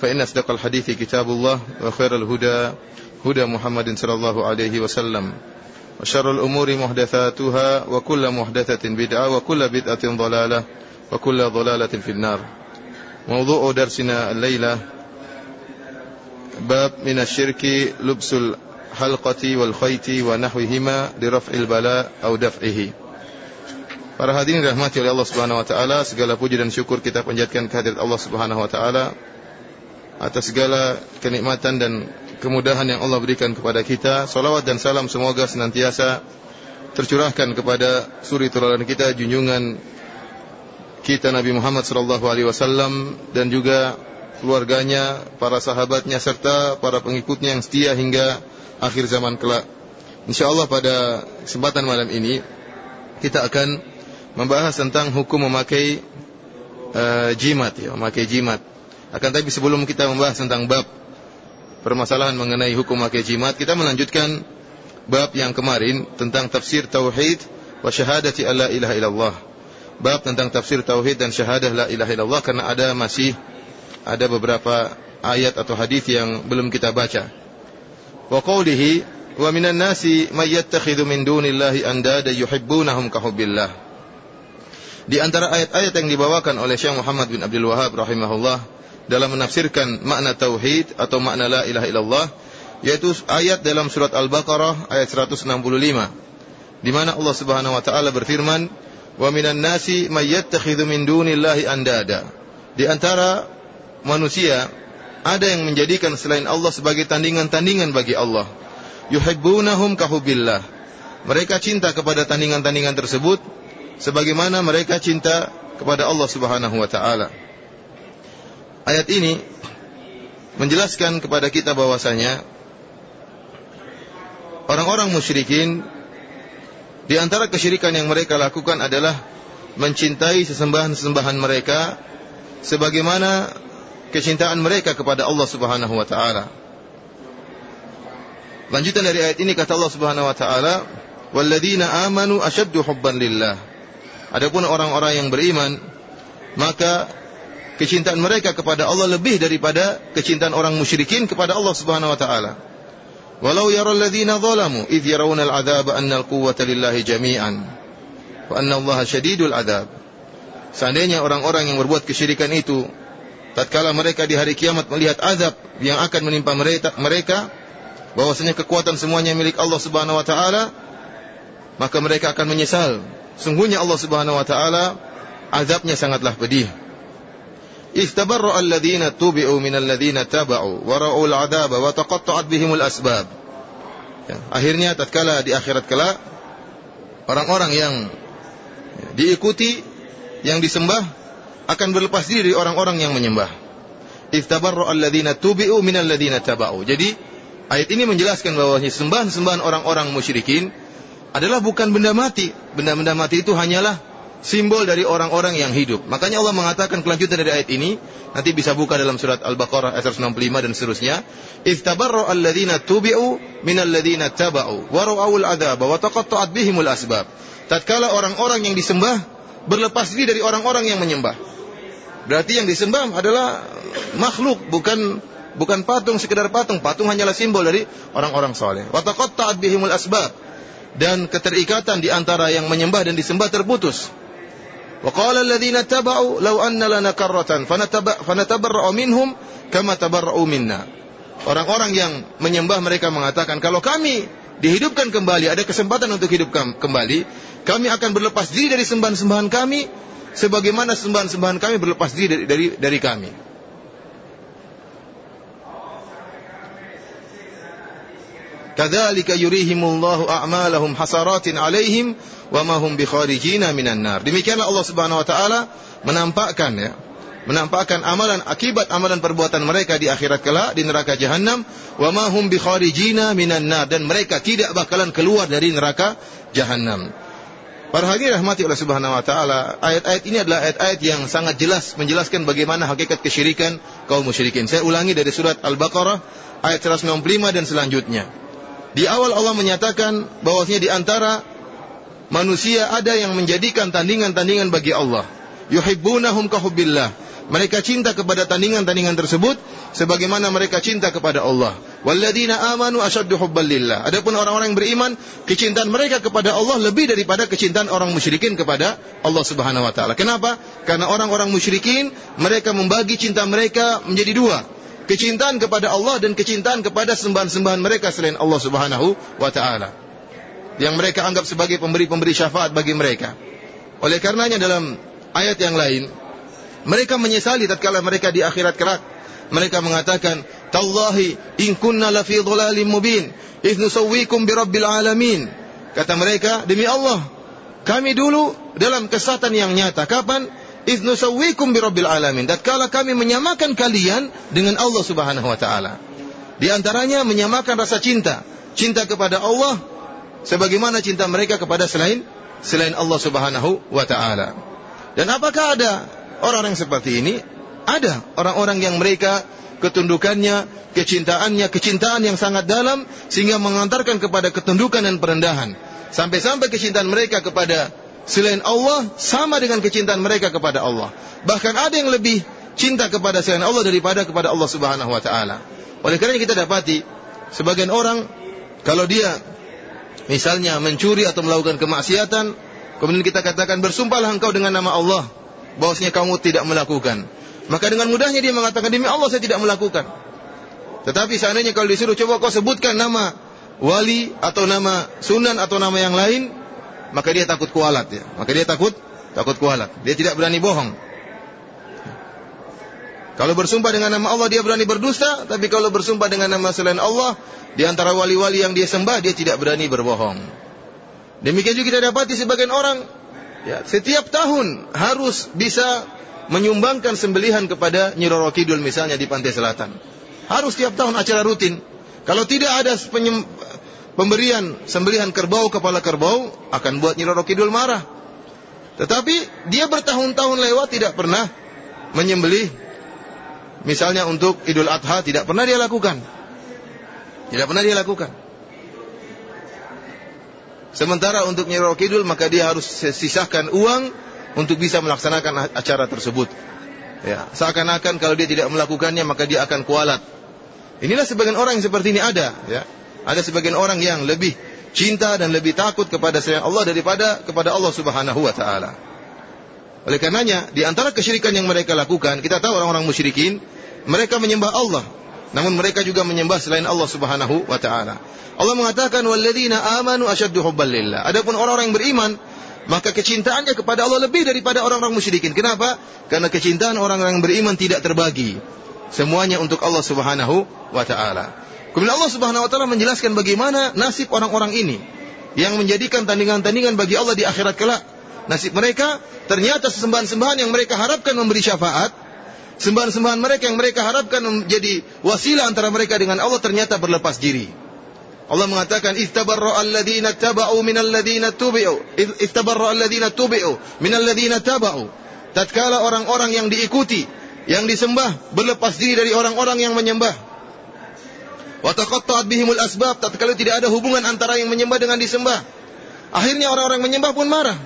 فإن أصدق الحديث كتاب الله وخير الهدى هدى محمد صلى الله عليه وسلم. وشر الأمور محدثاتها وكل محدثة بدعة وكل بدعة ضلالة وكل ضلالة في النار. موضوع درسنا الليلة باب من الشرك لبس الحلقة والخيط ونحوهما لرفع البلاء أو دفعه. Para hadirin rahmati oleh Allah Subhanahu wa taala, segala puji dan syukur kita panjatkan kehadirat Allah Subhanahu wa taala. Atas segala kenikmatan dan kemudahan yang Allah berikan kepada kita. Salawat dan salam semoga senantiasa tercurahkan kepada suri teladan kita junjungan kita Nabi Muhammad sallallahu alaihi wasallam dan juga keluarganya, para sahabatnya serta para pengikutnya yang setia hingga akhir zaman kelak. Insyaallah pada kesempatan malam ini kita akan membahas tentang hukum memakai uh, jimat ya, memakai jimat. Akan tapi sebelum kita membahas tentang bab permasalahan mengenai hukum pakai jimat, kita melanjutkan bab yang kemarin tentang tafsir tauhid wa syahadati alla ilaha illallah. Bab tentang tafsir tauhid dan syahadah la ilaha illallah karena ada masih ada beberapa ayat atau hadis yang belum kita baca. Wa qawlihi wa minan nasi may yattakhidhu min dunillahi andada yuhibbunahum ka. Di antara ayat-ayat yang dibawakan oleh Syekh Muhammad bin Abdul Wahab rahimahullah dalam menafsirkan makna tauhid atau makna la ilaha illallah yaitu ayat dalam surat Al-Baqarah ayat 165 di mana Allah Subhanahu wa taala berfirman wa minan nasi may yattakhidhu min dunillahi andada. Di antara manusia ada yang menjadikan selain Allah sebagai tandingan-tandingan bagi Allah. Yuhibbunahum kahubillah mereka cinta kepada tandingan-tandingan tersebut sebagaimana mereka cinta kepada Allah Subhanahu wa taala Ayat ini menjelaskan kepada kita bahwasanya orang-orang musyrikin di antara kesyirikan yang mereka lakukan adalah mencintai sesembahan-sesembahan mereka sebagaimana kecintaan mereka kepada Allah Subhanahu wa taala. Lanjutan dari ayat ini kata Allah Subhanahu wa taala, "Walladzina amanu asyaddu hubban lillah." Adapun orang-orang yang beriman, maka kecintaan mereka kepada Allah lebih daripada kecintaan orang musyrikin kepada Allah Subhanahu wa taala. Walau yara alladziina zalamu idh yarawna al-'adzaba anna al-quwwata lillahi jami'an wa anna Allah syadidul. Seandainya orang-orang yang berbuat kesyirikan itu tatkala mereka di hari kiamat melihat azab yang akan menimpa mereka mereka bahwasanya kekuatan semuanya milik Allah Subhanahu wa taala maka mereka akan menyesal. Sungguhnya Allah Subhanahu wa taala azabnya sangatlah pedih. Istabarra alladhina tubi'u min alladhina taba'u wa ra'ul 'adaba wa taqatta'at bihimul asbab. Ya, akhirnya tatkala di akhirat kelak orang-orang yang diikuti yang disembah akan berlepas diri dari orang-orang yang menyembah. Istabarra alladhina tubi'u min alladhina taba'u. Jadi ayat ini menjelaskan bahwa sembahan-sembahan orang-orang musyrikin adalah bukan benda mati. Benda-benda mati itu hanyalah simbol dari orang-orang yang hidup. Makanya Allah mengatakan kelanjutan dari ayat ini, nanti bisa buka dalam surat Al-Baqarah ayat 165 dan seterusnya. Istabarra alladhina tubi'u alladhina taba'u wa ra'awul adaba wa taqatta'at bihimul asbab. Tatkala orang-orang yang disembah berlepas diri dari orang-orang yang menyembah. Berarti yang disembah adalah makhluk, bukan bukan patung sekedar patung. Patung hanyalah simbol dari orang-orang soleh. Wa taqatta'at bihimul asbab. Dan keterikatan di antara yang menyembah dan disembah terputus. وقال الذين تبعوا لو أن لنا كرة فنتبرأ منهم كما kama منا. Orang-orang yang menyembah mereka mengatakan kalau kami dihidupkan kembali, ada kesempatan untuk hidup kembali, kami akan berlepas diri dari sembahan-sembahan kami sebagaimana sembahan-sembahan kami berlepas diri dari dari, dari kami. Kadzalika yurihimullahu a'malahum hasaratin 'alaihim wa ma hum bikharijina minan nar. Demikianlah Allah Subhanahu wa taala menampakkan ya, menampakkan amalan akibat amalan perbuatan mereka di akhirat kelak di neraka jahanam wa ma hum bikharijina minan nar dan mereka tidak bakalan keluar dari neraka jahanam. Para hadirin rahmati Allah Subhanahu wa taala, ayat-ayat ini adalah ayat-ayat yang sangat jelas menjelaskan bagaimana hakikat kesyirikan kaum musyrikin. Saya ulangi dari surat Al-Baqarah ayat 165 dan selanjutnya. Di awal Allah menyatakan bahwasanya di antara manusia ada yang menjadikan tandingan-tandingan bagi Allah. Yuhibbunahum kahubbillah. Mereka cinta kepada tandingan-tandingan tersebut sebagaimana mereka cinta kepada Allah. Walladzina amanu asyaddu hubban. Adapun orang-orang yang beriman, kecintaan mereka kepada Allah lebih daripada kecintaan orang musyrikin kepada Allah Subhanahu wa taala. Kenapa? Karena orang-orang musyrikin mereka membagi cinta mereka menjadi dua kecintaan kepada Allah dan kecintaan kepada sembahan-sembahan mereka selain Allah Subhanahu wa taala. Yang mereka anggap sebagai pemberi-pemberi syafaat bagi mereka. Oleh karenanya dalam ayat yang lain, mereka menyesali tatkala mereka di akhirat kelak. Mereka mengatakan, "Tallahi in kunna lafi dhalalim mubin, idh nusawwikum bi rabbil alamin." Kata mereka, demi Allah, kami dulu dalam kesatan yang nyata. Kapan? Iznusawwikum birabbil alamin. Tatkala kami menyamakan kalian dengan Allah Subhanahu wa taala. Di antaranya menyamakan rasa cinta, cinta kepada Allah sebagaimana cinta mereka kepada selain selain Allah Subhanahu wa taala. Dan apakah ada orang yang seperti ini? Ada orang-orang yang mereka ketundukannya, kecintaannya, kecintaan yang sangat dalam sehingga mengantarkan kepada ketundukan dan perendahan. Sampai-sampai kecintaan mereka kepada selain Allah sama dengan kecintaan mereka kepada Allah. Bahkan ada yang lebih cinta kepada selain Allah daripada kepada Allah Subhanahu wa taala. Oleh karena kita dapati sebagian orang kalau dia misalnya mencuri atau melakukan kemaksiatan, kemudian kita katakan bersumpahlah engkau dengan nama Allah bahwasanya kamu tidak melakukan. Maka dengan mudahnya dia mengatakan demi Allah saya tidak melakukan. Tetapi seandainya kalau disuruh coba kau sebutkan nama wali atau nama sunan atau nama yang lain, maka dia takut kualat ya. Maka dia takut takut kualat. Dia tidak berani bohong. Kalau bersumpah dengan nama Allah dia berani berdusta, tapi kalau bersumpah dengan nama selain Allah, di antara wali-wali yang dia sembah dia tidak berani berbohong. Demikian juga kita dapati sebagian orang ya, setiap tahun harus bisa menyumbangkan sembelihan kepada Nyi Roro Kidul misalnya di pantai selatan. Harus setiap tahun acara rutin. Kalau tidak ada pemberian sembelihan kerbau kepala kerbau akan buat Nyi Roro Kidul marah. Tetapi dia bertahun-tahun lewat tidak pernah menyembelih misalnya untuk Idul Adha tidak pernah dia lakukan. Tidak pernah dia lakukan. Sementara untuk Nyi Roro Kidul maka dia harus sisahkan uang untuk bisa melaksanakan acara tersebut. Ya, seakan-akan kalau dia tidak melakukannya maka dia akan kualat. Inilah sebagian orang yang seperti ini ada, ya. Ada sebagian orang yang lebih cinta dan lebih takut kepada selain Allah daripada kepada Allah Subhanahu wa taala. Oleh karenanya, di antara kesyirikan yang mereka lakukan, kita tahu orang-orang musyrikin, mereka menyembah Allah, namun mereka juga menyembah selain Allah Subhanahu wa taala. Allah mengatakan walladzina amanu asyaddu hubban lillah. Adapun orang-orang yang beriman, maka kecintaannya kepada Allah lebih daripada orang-orang musyrikin. Kenapa? Karena kecintaan orang-orang beriman tidak terbagi. Semuanya untuk Allah Subhanahu wa taala. Kemudian Allah Subhanahu wa taala menjelaskan bagaimana nasib orang-orang ini yang menjadikan tandingan-tandingan bagi Allah di akhirat kelak. Nasib mereka ternyata sembahan-sembahan yang mereka harapkan memberi syafaat, sembahan-sembahan mereka yang mereka harapkan menjadi wasilah antara mereka dengan Allah ternyata berlepas diri. Allah mengatakan istabarra alladziina taba'u minal ladziina tubi'u istabarra alladziina tubi'u minal ladziina taba'u tatkala orang-orang yang diikuti yang disembah berlepas diri dari orang-orang yang menyembah Wa taqatta'at bihimul asbab, tatkala tidak ada hubungan antara yang menyembah dengan disembah. Akhirnya orang-orang menyembah pun marah.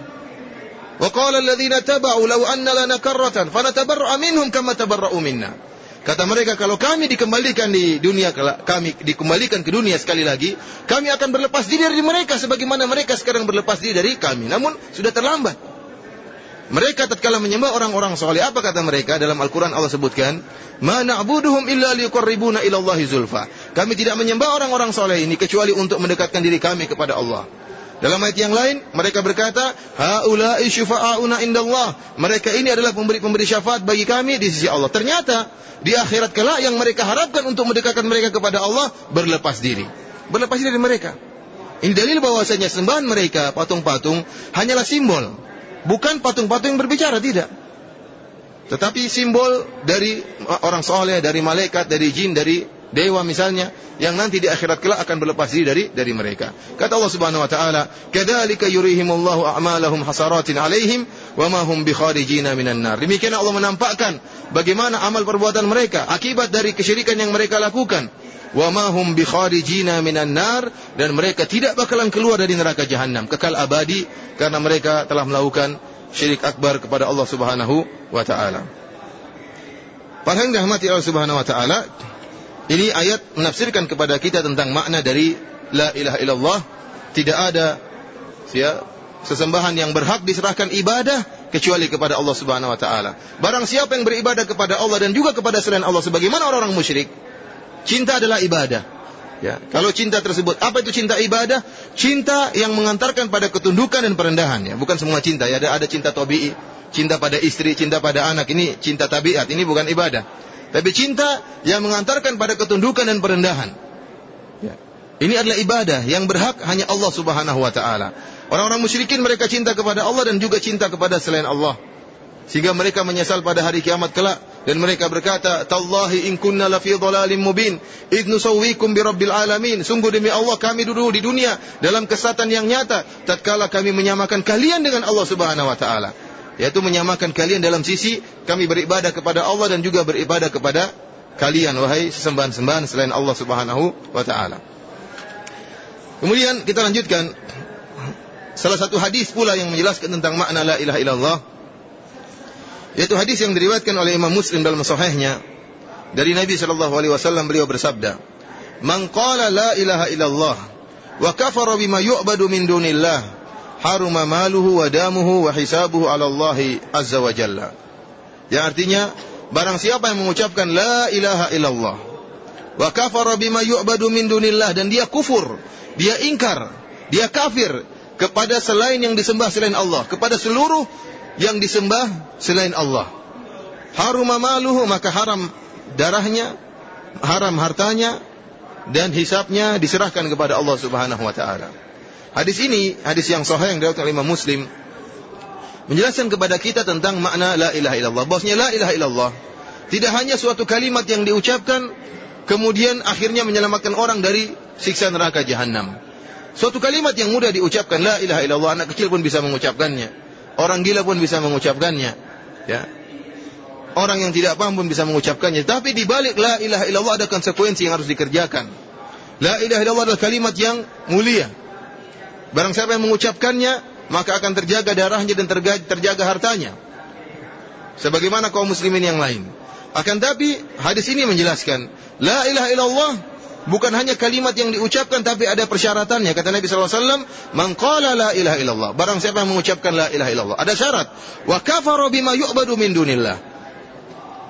Wa qala alladziina taba'u law anna lana karratan fanatabarra'a minhum kama tabarra'u minna. Kata mereka kalau kami dikembalikan di dunia kami dikembalikan ke dunia sekali lagi, kami akan berlepas diri dari mereka sebagaimana mereka sekarang berlepas diri dari kami. Namun sudah terlambat. Mereka tatkala menyembah orang-orang soleh, apa kata mereka dalam Al-Quran Allah sebutkan, Ma na'buduhum illa liqarribuna ilallahi zulfa. Kami tidak menyembah orang-orang soleh ini kecuali untuk mendekatkan diri kami kepada Allah. Dalam ayat yang lain, mereka berkata, Haula'i syufa'auna indallah. Mereka ini adalah pemberi-pemberi syafaat bagi kami di sisi Allah. Ternyata, di akhirat kelak yang mereka harapkan untuk mendekatkan mereka kepada Allah, berlepas diri. Berlepas diri dari mereka. Ini dalil bahwasanya sembahan mereka, patung-patung, hanyalah simbol Bukan patung-patung yang berbicara, tidak. Tetapi simbol dari orang soleh, dari malaikat, dari jin, dari dewa misalnya, yang nanti di akhirat kelak akan berlepas diri dari dari mereka. Kata Allah Subhanahu wa taala, "Kadzalika yurihimullahu a'malahum hasaratin 'alaihim wa ma hum bikharijina minan nar." Demikian Allah menampakkan bagaimana amal perbuatan mereka akibat dari kesyirikan yang mereka lakukan wa ma hum minan nar dan mereka tidak bakalan keluar dari neraka jahanam kekal abadi karena mereka telah melakukan syirik akbar kepada Allah Subhanahu wa taala. Para yang dirahmati Allah Subhanahu wa taala, ini ayat menafsirkan kepada kita tentang makna dari la ilaha illallah, tidak ada ya, sesembahan yang berhak diserahkan ibadah kecuali kepada Allah Subhanahu wa taala. Barang siapa yang beribadah kepada Allah dan juga kepada selain Allah sebagaimana orang-orang musyrik, Cinta adalah ibadah. Ya, kalau cinta tersebut, apa itu cinta ibadah? Cinta yang mengantarkan pada ketundukan dan perendahan. Ya, bukan semua cinta. Ya, ada ada cinta tabii, cinta pada istri, cinta pada anak. Ini cinta tabiat. Ini bukan ibadah. Tapi cinta yang mengantarkan pada ketundukan dan perendahan. Ya. Ini adalah ibadah yang berhak hanya Allah Subhanahu wa taala. Orang-orang musyrikin mereka cinta kepada Allah dan juga cinta kepada selain Allah. Sehingga mereka menyesal pada hari kiamat kelak dan mereka berkata, "Tallahi in kunna lafi dhalalim mubin, id nusawwikum bi rabbil alamin." Sungguh demi Allah kami dulu di dunia dalam kesatan yang nyata tatkala kami menyamakan kalian dengan Allah Subhanahu wa taala. Yaitu menyamakan kalian dalam sisi kami beribadah kepada Allah dan juga beribadah kepada kalian wahai sesembahan-sembahan selain Allah Subhanahu wa taala. Kemudian kita lanjutkan salah satu hadis pula yang menjelaskan tentang makna la ilaha illallah yaitu hadis yang diriwayatkan oleh Imam Muslim dalam sahihnya dari Nabi sallallahu alaihi wasallam beliau bersabda, "Man qala la ilaha illallah wa kafara bima yu'badu min dunillah, haruma maluhu wa damuhu wa hisabuhu 'ala Allah azza wa jalla." Yang artinya, barang siapa yang mengucapkan la ilaha illallah wa kafara bima yu'badu min dunillah dan dia kufur, dia ingkar, dia kafir kepada selain yang disembah selain Allah, kepada seluruh yang disembah selain Allah. Harum maluhu maka haram darahnya, haram hartanya dan hisapnya diserahkan kepada Allah Subhanahu wa taala. Hadis ini, hadis yang sahih yang diriwayatkan oleh Imam Muslim menjelaskan kepada kita tentang makna la ilaha illallah. Bahwasanya la ilaha illallah tidak hanya suatu kalimat yang diucapkan kemudian akhirnya menyelamatkan orang dari siksa neraka jahanam. Suatu kalimat yang mudah diucapkan la ilaha illallah anak kecil pun bisa mengucapkannya. Orang gila pun bisa mengucapkannya. Ya. Orang yang tidak paham pun bisa mengucapkannya. Tapi di balik la ilaha illallah ada konsekuensi yang harus dikerjakan. La ilaha illallah adalah kalimat yang mulia. Barang siapa yang mengucapkannya, maka akan terjaga darahnya dan terjaga hartanya. Sebagaimana kaum muslimin yang lain. Akan tapi hadis ini menjelaskan, la ilaha illallah bukan hanya kalimat yang diucapkan tapi ada persyaratannya. Kata Nabi SAW, Man qala la ilaha illallah. Barang siapa yang mengucapkan la ilaha illallah. Ada syarat. Wa kafara bima yu'badu min dunillah.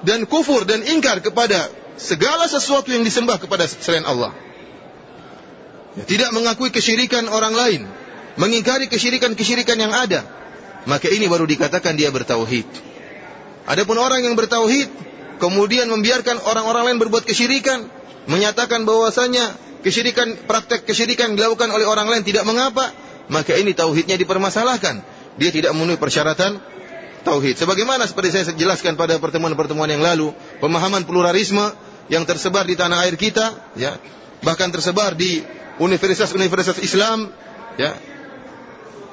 Dan kufur dan ingkar kepada segala sesuatu yang disembah kepada selain Allah. Ya, tidak mengakui kesyirikan orang lain. Mengingkari kesyirikan-kesyirikan yang ada. Maka ini baru dikatakan dia bertauhid. Adapun orang yang bertauhid, kemudian membiarkan orang-orang lain berbuat kesyirikan, menyatakan bahwasanya kesyirikan praktek kesyirikan dilakukan oleh orang lain tidak mengapa, maka ini tauhidnya dipermasalahkan. Dia tidak memenuhi persyaratan tauhid. Sebagaimana seperti saya jelaskan pada pertemuan-pertemuan yang lalu, pemahaman pluralisme yang tersebar di tanah air kita, ya, bahkan tersebar di universitas-universitas Islam, ya,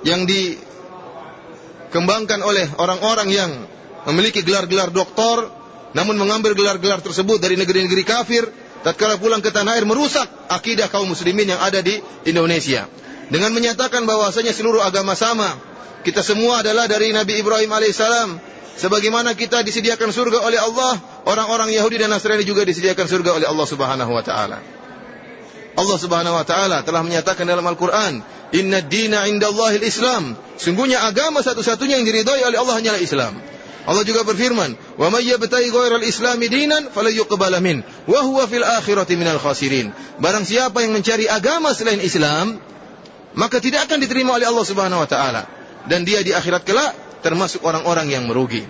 yang dikembangkan oleh orang-orang yang memiliki gelar-gelar doktor, namun mengambil gelar-gelar tersebut dari negeri-negeri kafir, tatkala pulang ke tanah air merusak akidah kaum muslimin yang ada di Indonesia dengan menyatakan bahwasanya seluruh agama sama kita semua adalah dari Nabi Ibrahim alaihissalam sebagaimana kita disediakan surga oleh Allah orang-orang Yahudi dan Nasrani juga disediakan surga oleh Allah Subhanahu wa taala Allah Subhanahu wa taala telah menyatakan dalam Al-Qur'an, "Inna dina indallahil Islam." Sungguhnya agama satu-satunya yang diridhai oleh Allah hanyalah Islam. Allah juga berfirman, "Wa may yabtaghi ghairal islami dinan fala yuqbala min, wa huwa fil akhirati minal khasirin." Barang siapa yang mencari agama selain Islam, maka tidak akan diterima oleh Allah Subhanahu wa taala dan dia di akhirat kelak termasuk orang-orang yang merugi.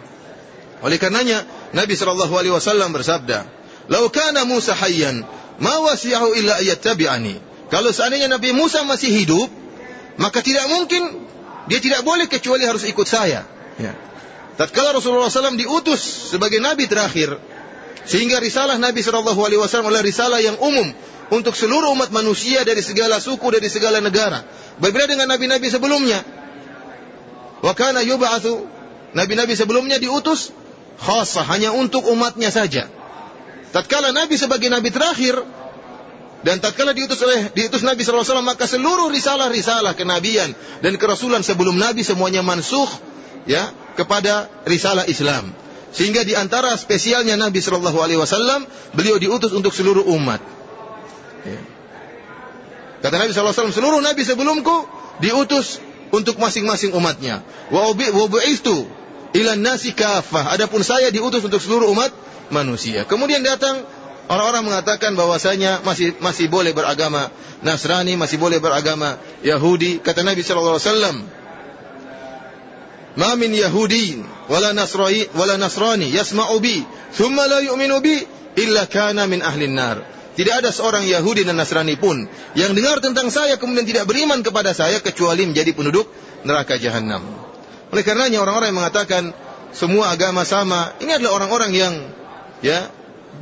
Oleh karenanya Nabi sallallahu alaihi wasallam bersabda, "Lau kana Musa hayyan, ma wasi'ahu illa ayattabi'ani." Kalau seandainya Nabi Musa masih hidup, maka tidak mungkin dia tidak boleh kecuali harus ikut saya. Ya. Tatkala Rasulullah SAW diutus sebagai Nabi terakhir, sehingga risalah Nabi Wasallam adalah risalah yang umum untuk seluruh umat manusia dari segala suku dari segala negara. Berbeda dengan nabi-nabi sebelumnya. Wa kana yub'atsu nabi-nabi sebelumnya diutus khasah hanya untuk umatnya saja. Tatkala nabi sebagai nabi terakhir dan tatkala diutus oleh diutus Nabi SAW maka seluruh risalah-risalah kenabian dan kerasulan sebelum Nabi semuanya mansuh ya kepada risalah Islam. Sehingga di antara spesialnya Nabi Shallallahu Alaihi Wasallam beliau diutus untuk seluruh umat. Ya. Kata Nabi SAW, seluruh Nabi sebelumku diutus untuk masing-masing umatnya. Wa bu'istu ila nasi kafah. Adapun saya diutus untuk seluruh umat manusia. Kemudian datang orang-orang mengatakan bahwasanya masih masih boleh beragama Nasrani, masih boleh beragama Yahudi. Kata Nabi sallallahu alaihi wasallam, "Ma min Yahudi wala Nasrani wala Nasrani yasma'u bi, thumma la yu'minu bi illa kana min ahli nar." Tidak ada seorang Yahudi dan Nasrani pun yang dengar tentang saya kemudian tidak beriman kepada saya kecuali menjadi penduduk neraka jahanam. Oleh karenanya orang-orang yang mengatakan semua agama sama, ini adalah orang-orang yang ya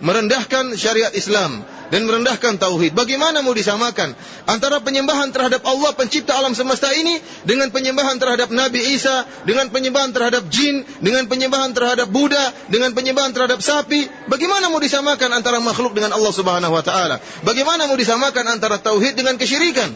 merendahkan syariat Islam dan merendahkan tauhid. Bagaimana mau disamakan antara penyembahan terhadap Allah pencipta alam semesta ini dengan penyembahan terhadap Nabi Isa, dengan penyembahan terhadap jin, dengan penyembahan terhadap Buddha, dengan penyembahan terhadap sapi? Bagaimana mau disamakan antara makhluk dengan Allah Subhanahu wa taala? Bagaimana mau disamakan antara tauhid dengan kesyirikan?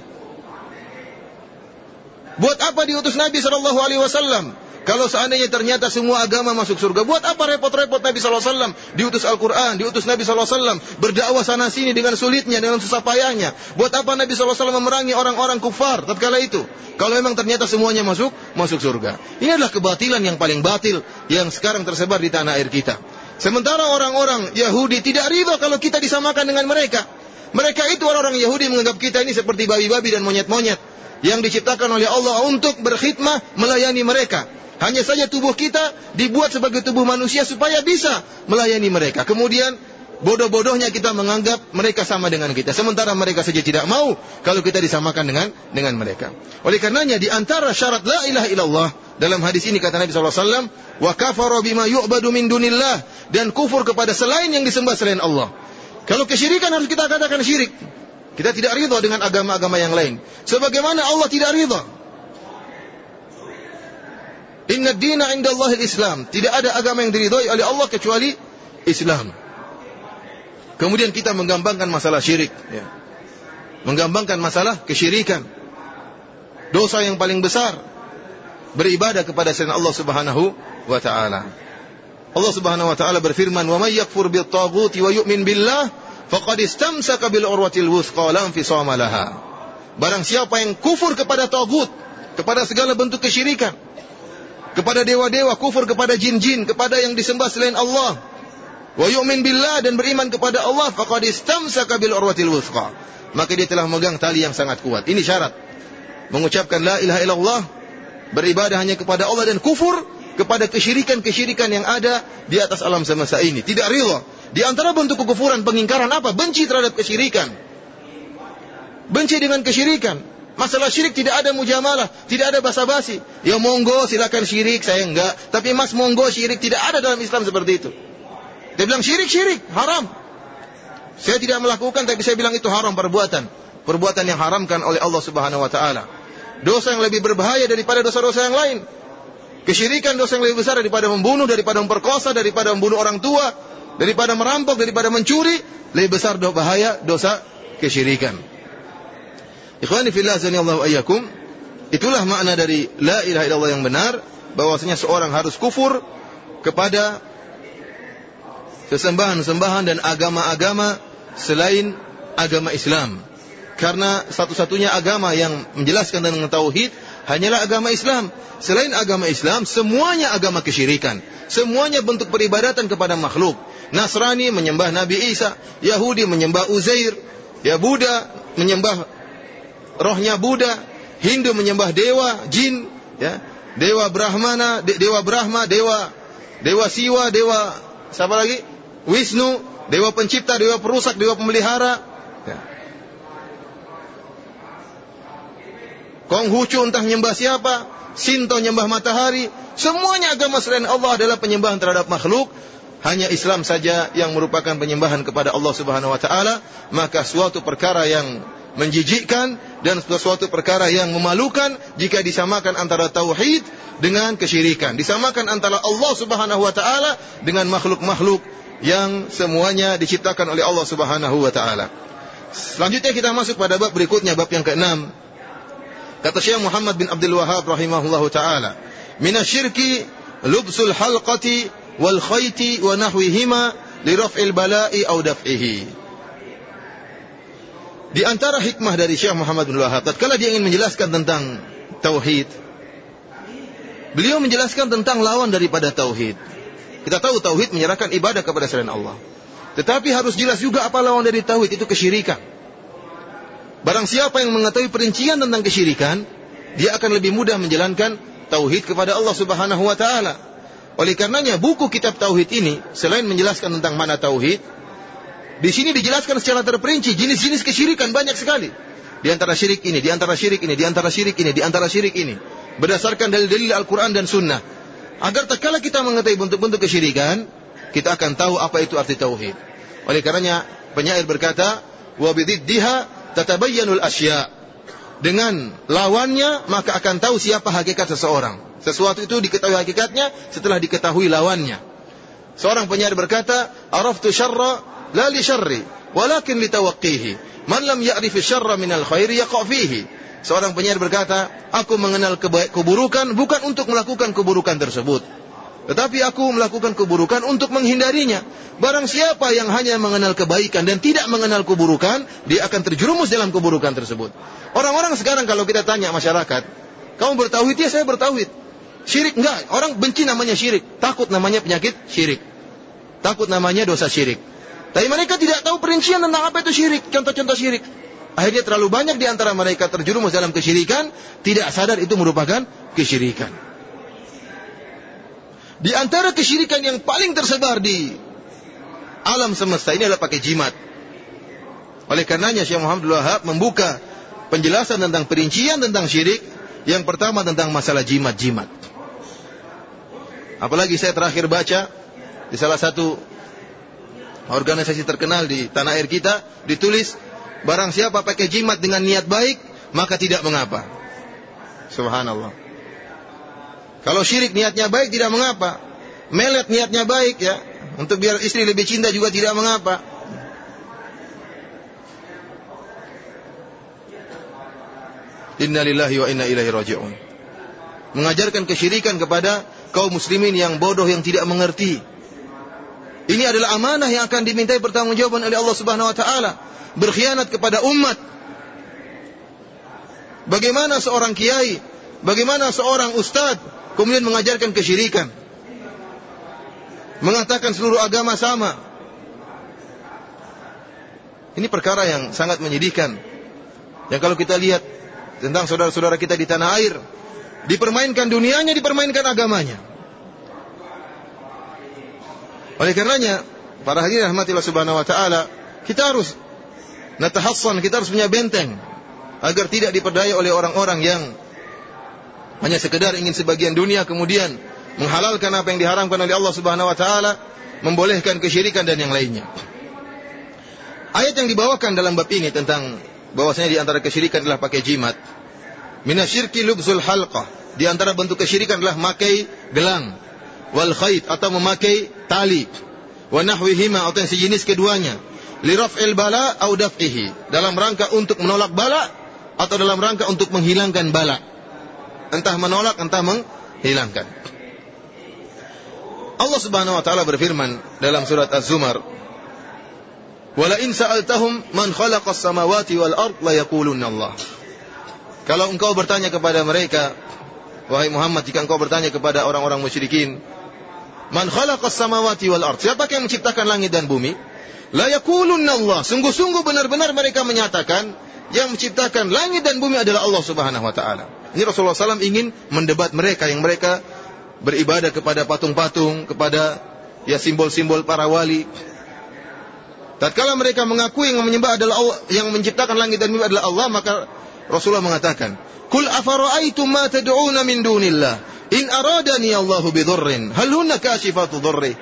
Buat apa diutus Nabi sallallahu alaihi wasallam? Kalau seandainya ternyata semua agama masuk surga, buat apa repot-repot Nabi SAW? Diutus Al-Quran, diutus Nabi SAW, berdakwah sana sini dengan sulitnya, dengan susah payahnya. Buat apa Nabi SAW memerangi orang-orang kufar tatkala itu? Kalau memang ternyata semuanya masuk, masuk surga. Ini adalah kebatilan yang paling batil yang sekarang tersebar di tanah air kita. Sementara orang-orang Yahudi tidak ridho kalau kita disamakan dengan mereka. Mereka itu orang-orang Yahudi menganggap kita ini seperti babi-babi dan monyet-monyet yang diciptakan oleh Allah untuk berkhidmah melayani mereka. Hanya saja tubuh kita dibuat sebagai tubuh manusia supaya bisa melayani mereka. Kemudian bodoh-bodohnya kita menganggap mereka sama dengan kita. Sementara mereka saja tidak mau kalau kita disamakan dengan dengan mereka. Oleh karenanya di antara syarat la ilaha illallah dalam hadis ini kata Nabi SAW, wa kafara bima yu'badu min dunillah dan kufur kepada selain yang disembah selain Allah. Kalau kesyirikan harus kita katakan syirik. Kita tidak ridha dengan agama-agama yang lain. Sebagaimana Allah tidak ridha Inna dina inda islam Tidak ada agama yang diridhoi oleh Allah kecuali Islam. Kemudian kita menggambarkan masalah syirik. Ya. Menggambarkan masalah kesyirikan. Dosa yang paling besar. Beribadah kepada selain Allah subhanahu wa ta'ala. Allah Subhanahu wa taala berfirman, "Wa may yakfur bit taghuti wa yu'min billah faqad istamsaka bil urwatil wuthqa la infisama laha." Barang siapa yang kufur kepada tagut, kepada segala bentuk kesyirikan kepada dewa-dewa, kufur kepada jin-jin, kepada yang disembah selain Allah. Wa yu'min billah dan beriman kepada Allah, faqad istamsaka bil urwatil wuthqa. Maka dia telah memegang tali yang sangat kuat. Ini syarat. Mengucapkan la ilaha illallah, beribadah hanya kepada Allah dan kufur kepada kesyirikan-kesyirikan yang ada di atas alam semesta ini. Tidak rela. Di antara bentuk kekufuran, pengingkaran apa? Benci terhadap kesyirikan. Benci dengan kesyirikan. Masalah syirik tidak ada mujamalah, tidak ada basa-basi. Ya monggo silakan syirik, saya enggak. Tapi mas monggo syirik tidak ada dalam Islam seperti itu. Dia bilang syirik syirik, haram. Saya tidak melakukan tapi saya bilang itu haram perbuatan. Perbuatan yang haramkan oleh Allah Subhanahu wa taala. Dosa yang lebih berbahaya daripada dosa-dosa yang lain. Kesyirikan dosa yang lebih besar daripada membunuh, daripada memperkosa, daripada membunuh orang tua, daripada merampok, daripada mencuri, lebih besar bahaya dosa kesyirikan. Ikhwani fillah Allah ayyakum. Itulah makna dari la ilaha illallah yang benar bahwasanya seorang harus kufur kepada sesembahan-sembahan dan agama-agama selain agama Islam. Karena satu-satunya agama yang menjelaskan tentang tauhid hanyalah agama Islam. Selain agama Islam, semuanya agama kesyirikan. Semuanya bentuk peribadatan kepada makhluk. Nasrani menyembah Nabi Isa, Yahudi menyembah Uzair, ya Buddha menyembah rohnya Buddha, Hindu menyembah dewa, jin, ya. Dewa Brahmana, de dewa Brahma, dewa dewa Siwa, dewa siapa lagi? Wisnu, dewa pencipta, dewa perusak, dewa pemelihara. Ya. Konghucu entah nyembah siapa, Sinto nyembah matahari, semuanya agama selain Allah adalah penyembahan terhadap makhluk. Hanya Islam saja yang merupakan penyembahan kepada Allah Subhanahu wa taala, maka suatu perkara yang menjijikkan dan suatu perkara yang memalukan jika disamakan antara tauhid dengan kesyirikan. Disamakan antara Allah Subhanahu wa taala dengan makhluk-makhluk yang semuanya diciptakan oleh Allah Subhanahu wa taala. Selanjutnya kita masuk pada bab berikutnya, bab yang keenam. Kata Syekh Muhammad bin Abdul Wahab rahimahullahu taala, "Minasyirki lubsul halqati wal khayti wa nahwihima li raf'il bala'i aw daf'ihi." Di antara hikmah dari Syekh Muhammad bin Wahab, tatkala dia ingin menjelaskan tentang tauhid, beliau menjelaskan tentang lawan daripada tauhid. Kita tahu tauhid menyerahkan ibadah kepada selain Allah. Tetapi harus jelas juga apa lawan dari tauhid itu kesyirikan. Barang siapa yang mengetahui perincian tentang kesyirikan, dia akan lebih mudah menjalankan tauhid kepada Allah Subhanahu wa taala. Oleh karenanya buku kitab tauhid ini selain menjelaskan tentang mana tauhid, di sini dijelaskan secara terperinci jenis-jenis kesyirikan banyak sekali. Di antara syirik ini, di antara syirik ini, di antara syirik ini, di antara syirik ini. Berdasarkan dalil-dalil Al-Quran dan Sunnah. Agar tak kala kita mengetahui bentuk-bentuk kesyirikan, kita akan tahu apa itu arti tauhid. Oleh karenanya penyair berkata, wa bididdiha tatabayyanul. Dengan lawannya maka akan tahu siapa hakikat seseorang. Sesuatu itu diketahui hakikatnya setelah diketahui lawannya. Seorang penyair berkata, "Araftu syarra syarri, walakin li tawaqqihi. Man lam ya'rif syarra min al khairi yaqa fihi." Seorang penyair berkata, "Aku mengenal keburukan bukan untuk melakukan keburukan tersebut, tetapi aku melakukan keburukan untuk menghindarinya. Barang siapa yang hanya mengenal kebaikan dan tidak mengenal keburukan, dia akan terjerumus dalam keburukan tersebut. Orang-orang sekarang kalau kita tanya masyarakat, kamu bertauhid? Ya saya bertauhid. Syirik enggak, orang benci namanya syirik, takut namanya penyakit syirik. Takut namanya dosa syirik. Tapi mereka tidak tahu perincian tentang apa itu syirik, contoh-contoh syirik. Akhirnya terlalu banyak di antara mereka terjerumus dalam kesyirikan, tidak sadar itu merupakan kesyirikan. Di antara kesyirikan yang paling tersebar di alam semesta ini adalah pakai jimat. Oleh karenanya Syekh Muhammad Wahab membuka penjelasan tentang perincian tentang syirik. Yang pertama tentang masalah jimat-jimat. Apalagi saya terakhir baca di salah satu organisasi terkenal di tanah air kita ditulis barang siapa pakai jimat dengan niat baik maka tidak mengapa. Subhanallah. Kalau syirik niatnya baik tidak mengapa. Melet niatnya baik ya. Untuk biar istri lebih cinta juga tidak mengapa. Inna lillahi wa inna ilaihi raji'un. Mengajarkan kesyirikan kepada kaum muslimin yang bodoh yang tidak mengerti. Ini adalah amanah yang akan dimintai pertanggungjawaban oleh Allah Subhanahu wa taala. Berkhianat kepada umat. Bagaimana seorang kiai, bagaimana seorang ustadz kemudian mengajarkan kesyirikan. Mengatakan seluruh agama sama. Ini perkara yang sangat menyedihkan. Yang kalau kita lihat tentang saudara-saudara kita di tanah air, dipermainkan dunianya, dipermainkan agamanya. Oleh karenanya, para hadirin rahmatillah subhanahu wa ta'ala, kita harus natahassan, kita harus punya benteng agar tidak diperdaya oleh orang-orang yang hanya sekedar ingin sebagian dunia kemudian menghalalkan apa yang diharamkan oleh Allah Subhanahu wa taala, membolehkan kesyirikan dan yang lainnya. Ayat yang dibawakan dalam bab ini tentang bahwasanya di antara kesyirikan adalah pakai jimat. Minasyirki lubzul halqah. Di antara bentuk kesyirikan adalah memakai gelang wal khait atau memakai tali wa nahwihima atau yang sejenis keduanya liraf'il bala au daf'ihi dalam rangka untuk menolak bala atau dalam rangka untuk menghilangkan bala entah menolak entah menghilangkan. Allah Subhanahu wa taala berfirman dalam surat Az-Zumar Wala in sa'altahum man khalaqas samawati wal ard la yaqulunna Allah. Kalau engkau bertanya kepada mereka, wahai Muhammad, jika engkau bertanya kepada orang-orang musyrikin, man khalaqas samawati wal ard? Siapa yang menciptakan langit dan bumi? La Allah. Sungguh-sungguh benar-benar mereka menyatakan yang menciptakan langit dan bumi adalah Allah Subhanahu wa taala. Ini Rasulullah SAW ingin mendebat mereka yang mereka beribadah kepada patung-patung, kepada ya simbol-simbol para wali, Tatkala mereka mengakui yang menyembah adalah Allah, yang menciptakan langit dan bumi adalah Allah, maka Rasulullah mengatakan, "Kul afara'aitum ma tad'una min dunillah in aradani Allahu bidurrin hal hunna kashifatu dhurri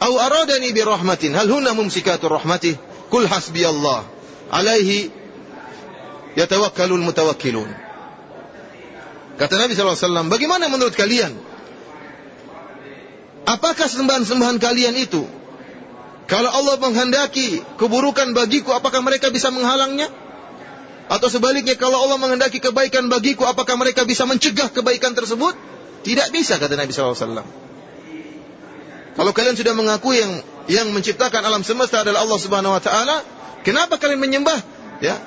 aw aradani bi rahmatin hal hunna mumsikatu rahmatih kul hasbi Allah alaihi yatawakkalul mutawakkilun." Kata Nabi SAW, bagaimana menurut kalian? Apakah sembahan-sembahan kalian itu kalau Allah menghendaki keburukan bagiku, apakah mereka bisa menghalangnya? Atau sebaliknya, kalau Allah menghendaki kebaikan bagiku, apakah mereka bisa mencegah kebaikan tersebut? Tidak bisa, kata Nabi SAW. Kalau kalian sudah mengakui yang yang menciptakan alam semesta adalah Allah Subhanahu Wa Taala, kenapa kalian menyembah? Ya,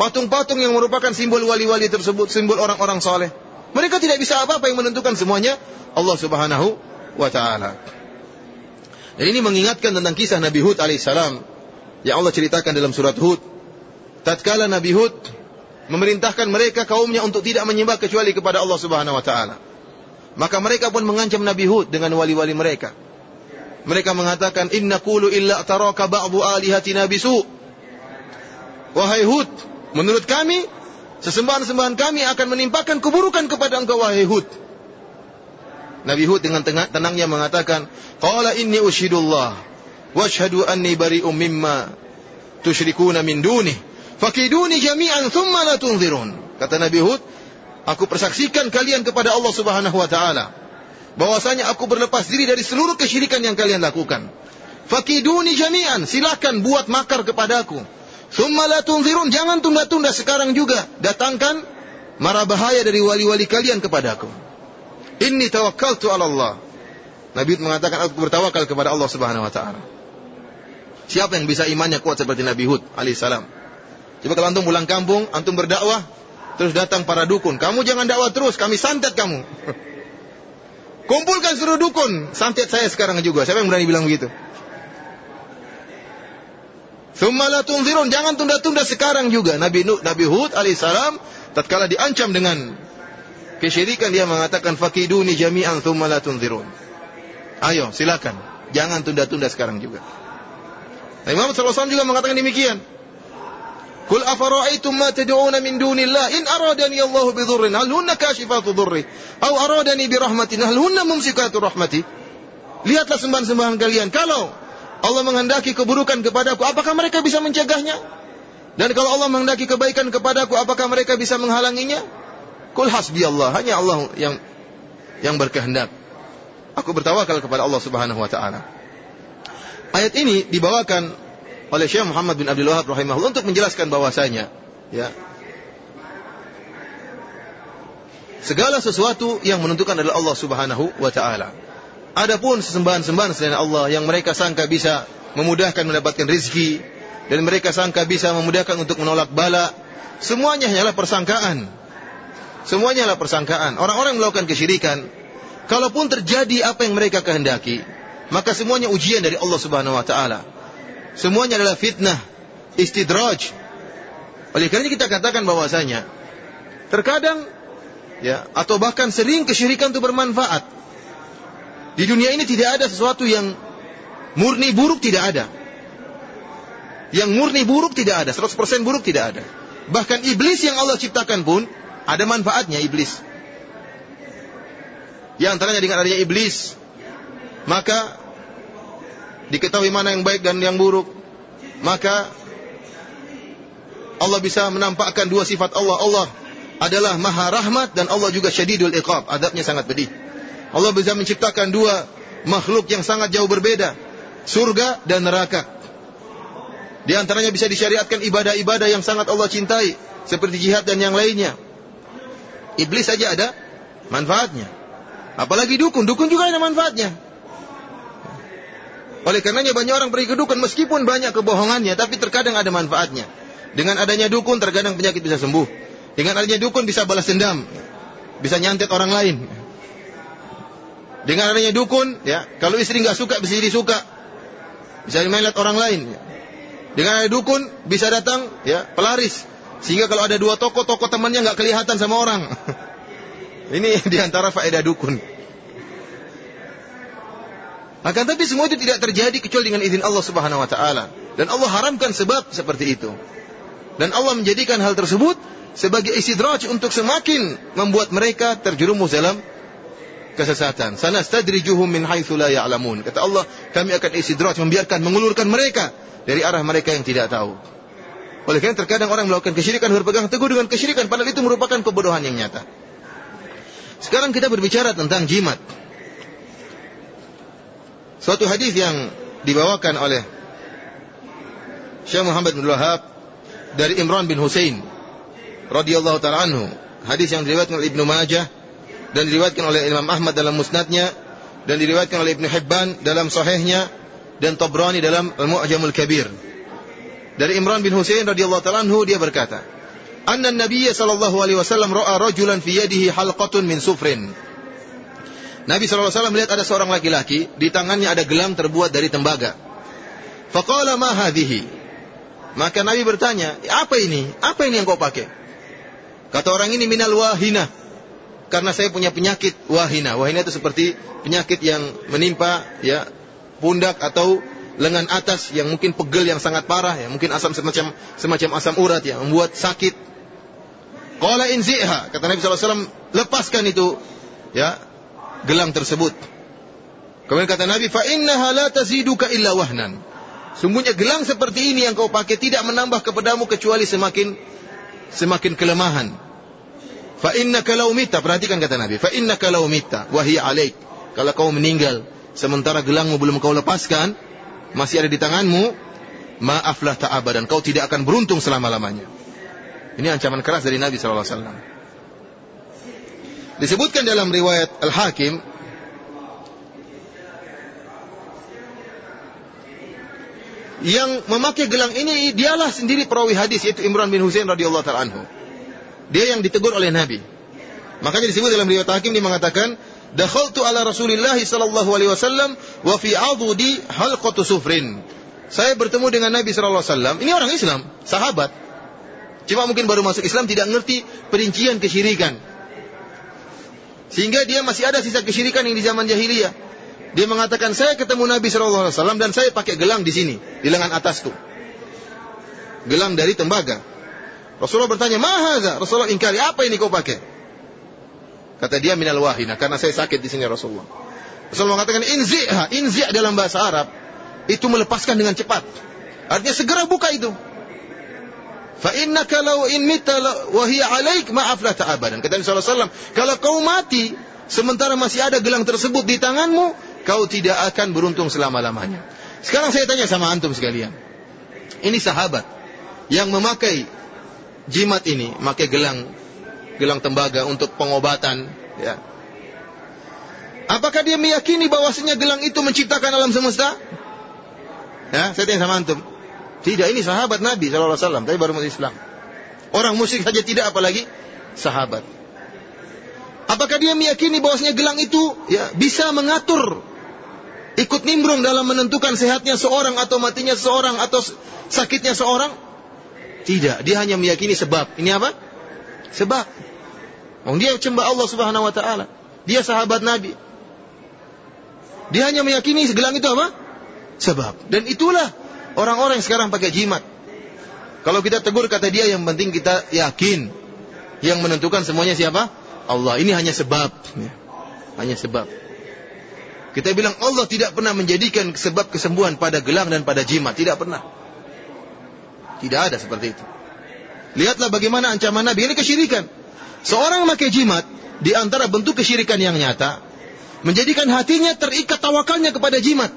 patung-patung yang merupakan simbol wali-wali tersebut, simbol orang-orang soleh. Mereka tidak bisa apa-apa yang menentukan semuanya Allah Subhanahu Wa Taala. Dan ini mengingatkan tentang kisah Nabi Hud alaihissalam yang Allah ceritakan dalam surat Hud. Tatkala Nabi Hud memerintahkan mereka kaumnya untuk tidak menyembah kecuali kepada Allah Subhanahu wa taala. Maka mereka pun mengancam Nabi Hud dengan wali-wali mereka. Mereka mengatakan inna qulu illa taraka ba'du alihatina bisu. Wahai Hud, menurut kami sesembahan-sembahan kami akan menimpakan keburukan kepada engkau wahai Hud. Nabi Hud dengan tenangnya mengatakan, Qala inni ushidullah wa ashhadu anni bari'um mimma tusyrikuna min duni. Fakiduni jami'an thumma la tunzirun. Kata Nabi Hud, aku persaksikan kalian kepada Allah Subhanahu wa taala bahwasanya aku berlepas diri dari seluruh kesyirikan yang kalian lakukan. Fakiduni jami'an, silakan buat makar kepadaku. Thumma la tunzirun, jangan tunda-tunda sekarang juga. Datangkan mara bahaya dari wali-wali kalian kepadaku. Inni tawakkaltu ala Allah. Nabi mengatakan aku bertawakal kepada Allah Subhanahu wa taala. Siapa yang bisa imannya kuat seperti Nabi Hud alaihissalam? Coba kalau antum pulang kampung, antum berdakwah, terus datang para dukun. Kamu jangan dakwah terus, kami santet kamu. Kumpulkan seluruh dukun, santet saya sekarang juga. Siapa yang berani bilang begitu? Thumma tunzirun, jangan tunda-tunda sekarang juga. Nabi Nuh, Nabi Hud alaihissalam tatkala diancam dengan kesyirikan dia mengatakan fakiduni jami'an thumma tunzirun. Ayo, silakan. Jangan tunda-tunda sekarang juga. Nah, Imam SAW juga mengatakan demikian. Kul afara'aitum ma tad'una min dunillah? In aradani Allah bi dhurrin hal hunna kashifatu dhurri? Aw aradani bi rahmatin hal hunna mumsikatu rahmati? Lihatlah sembahan-sembahan kalian. Kalau Allah menghendaki keburukan kepadaku apakah mereka bisa mencegahnya? Dan kalau Allah menghendaki kebaikan kepadaku apakah mereka bisa menghalanginya? Kul hasbi Allah, hanya Allah yang yang berkehendak. Aku bertawakal kepada Allah Subhanahu wa taala. Ayat ini dibawakan oleh Syekh Muhammad bin Abdul Wahab rahimahullah untuk menjelaskan bahwasanya ya segala sesuatu yang menentukan adalah Allah Subhanahu wa taala. Adapun sesembahan-sembahan selain Allah yang mereka sangka bisa memudahkan mendapatkan rizki dan mereka sangka bisa memudahkan untuk menolak bala, semuanya hanyalah persangkaan Semuanya adalah persangkaan. Orang-orang melakukan kesyirikan, kalaupun terjadi apa yang mereka kehendaki, maka semuanya ujian dari Allah Subhanahu wa taala. Semuanya adalah fitnah, istidraj. Oleh karena kita katakan bahwasanya terkadang ya atau bahkan sering kesyirikan itu bermanfaat. Di dunia ini tidak ada sesuatu yang murni buruk tidak ada. Yang murni buruk tidak ada, 100% buruk tidak ada. Bahkan iblis yang Allah ciptakan pun ada manfaatnya iblis. Yang antaranya dengan adanya iblis, maka diketahui mana yang baik dan yang buruk. Maka Allah bisa menampakkan dua sifat Allah. Allah adalah maha rahmat dan Allah juga syadidul iqab. Adabnya sangat pedih. Allah bisa menciptakan dua makhluk yang sangat jauh berbeda. Surga dan neraka. Di antaranya bisa disyariatkan ibadah-ibadah yang sangat Allah cintai. Seperti jihad dan yang lainnya. Iblis saja ada manfaatnya. Apalagi dukun, dukun juga ada manfaatnya. Oleh karenanya banyak orang pergi ke dukun meskipun banyak kebohongannya, tapi terkadang ada manfaatnya. Dengan adanya dukun terkadang penyakit bisa sembuh. Dengan adanya dukun bisa balas dendam, bisa nyantet orang lain. Dengan adanya dukun, ya, kalau istri nggak suka bisa jadi suka, bisa dimelet orang lain. Dengan adanya dukun bisa datang, ya, pelaris. Sehingga kalau ada dua toko, toko temannya nggak kelihatan sama orang. Ini di antara faedah dukun. Akan tapi semua itu tidak terjadi kecuali dengan izin Allah Subhanahu wa taala. Dan Allah haramkan sebab seperti itu. Dan Allah menjadikan hal tersebut sebagai istidraj untuk semakin membuat mereka terjerumus dalam kesesatan. Sana stadrijuhum min haitsu la ya'lamun. Kata Allah, kami akan istidraj membiarkan mengulurkan mereka dari arah mereka yang tidak tahu. Oleh karena terkadang orang melakukan kesyirikan berpegang teguh dengan kesyirikan padahal itu merupakan kebodohan yang nyata. Sekarang kita berbicara tentang jimat. Suatu hadis yang dibawakan oleh Syekh Muhammad bin Wahab dari Imran bin Husain radhiyallahu taala anhu. Hadis yang diriwayatkan oleh Ibnu Majah dan diriwayatkan oleh Imam Ahmad dalam musnadnya dan diriwayatkan oleh Ibnu Hibban dalam sahihnya dan Tabrani dalam Al-Mu'jamul Kabir. Dari Imran bin Husain radhiyallahu taala anhu dia berkata, "Anna Nabi sallallahu alaihi wasallam ra'a rajulan fi yadihi halqatun min sufrin." Nabi wasallam melihat ada seorang laki-laki di tangannya ada gelang terbuat dari tembaga. Faqala ma? Maka Nabi bertanya, "Apa ini? Apa ini yang kau pakai?" Kata orang ini minal wahina. Karena saya punya penyakit wahina. Wahina itu seperti penyakit yang menimpa ya pundak atau lengan atas yang mungkin pegel yang sangat parah ya, mungkin asam semacam semacam asam urat ya, membuat sakit. Qala inziha, kata Nabi SAW, lepaskan itu ya gelang tersebut. Kemudian kata Nabi, fa innaha la illa wahnan. Sungguhnya gelang seperti ini yang kau pakai tidak menambah kepadamu kecuali semakin semakin kelemahan. Fa innaka law mita, perhatikan kata Nabi, fa innaka law mita wa hiya alaik. Kalau kau meninggal sementara gelangmu belum kau lepaskan, masih ada di tanganmu, maaflah ta'abadan, kau tidak akan beruntung selama-lamanya. Ini ancaman keras dari Nabi wasallam. Disebutkan dalam riwayat Al-Hakim yang memakai gelang ini dialah sendiri perawi hadis yaitu Imran bin Husain radhiyallahu taala anhu. Dia yang ditegur oleh Nabi. Makanya disebut dalam riwayat Hakim dia mengatakan, "Dakhaltu ala Rasulillah sallallahu alaihi wasallam wa fi 'adudi halqatu sufrin." Saya bertemu dengan Nabi sallallahu alaihi wasallam. Ini orang Islam, sahabat. Cuma mungkin baru masuk Islam tidak ngerti perincian kesyirikan. Sehingga dia masih ada sisa kesyirikan yang di zaman jahiliyah. Dia mengatakan, saya ketemu Nabi Wasallam dan saya pakai gelang di sini, di lengan atasku. Gelang dari tembaga. Rasulullah bertanya, Mahaza? Rasulullah ingkari, apa ini kau pakai? Kata dia, minal wahina, karena saya sakit di sini Rasulullah. Rasulullah mengatakan, inzi'ha, inzi' dalam bahasa Arab, itu melepaskan dengan cepat. Artinya segera buka itu. Fa innaka law in mita wa hiya alaik ma'af la ta'abadan. Kata Nabi sallallahu kalau kau mati sementara masih ada gelang tersebut di tanganmu, kau tidak akan beruntung selama-lamanya. Sekarang saya tanya sama antum sekalian. Ini sahabat yang memakai jimat ini, memakai gelang gelang tembaga untuk pengobatan, ya. Apakah dia meyakini bahwasanya gelang itu menciptakan alam semesta? Ya, saya tanya sama antum. Tidak, ini sahabat Nabi wasallam, tapi baru masuk Islam. Orang musyrik saja tidak apalagi sahabat. Apakah dia meyakini bahwasanya gelang itu ya bisa mengatur ikut nimbrung dalam menentukan sehatnya seorang atau matinya seorang atau sakitnya seorang? Tidak, dia hanya meyakini sebab. Ini apa? Sebab. Oh, dia cembah Allah Subhanahu wa taala. Dia sahabat Nabi. Dia hanya meyakini gelang itu apa? Sebab. Dan itulah orang-orang sekarang pakai jimat. Kalau kita tegur kata dia yang penting kita yakin yang menentukan semuanya siapa? Allah. Ini hanya sebab. Hanya sebab. Kita bilang Allah tidak pernah menjadikan sebab kesembuhan pada gelang dan pada jimat. Tidak pernah. Tidak ada seperti itu. Lihatlah bagaimana ancaman Nabi. Ini kesyirikan. Seorang memakai jimat, di antara bentuk kesyirikan yang nyata, menjadikan hatinya terikat tawakalnya kepada jimat.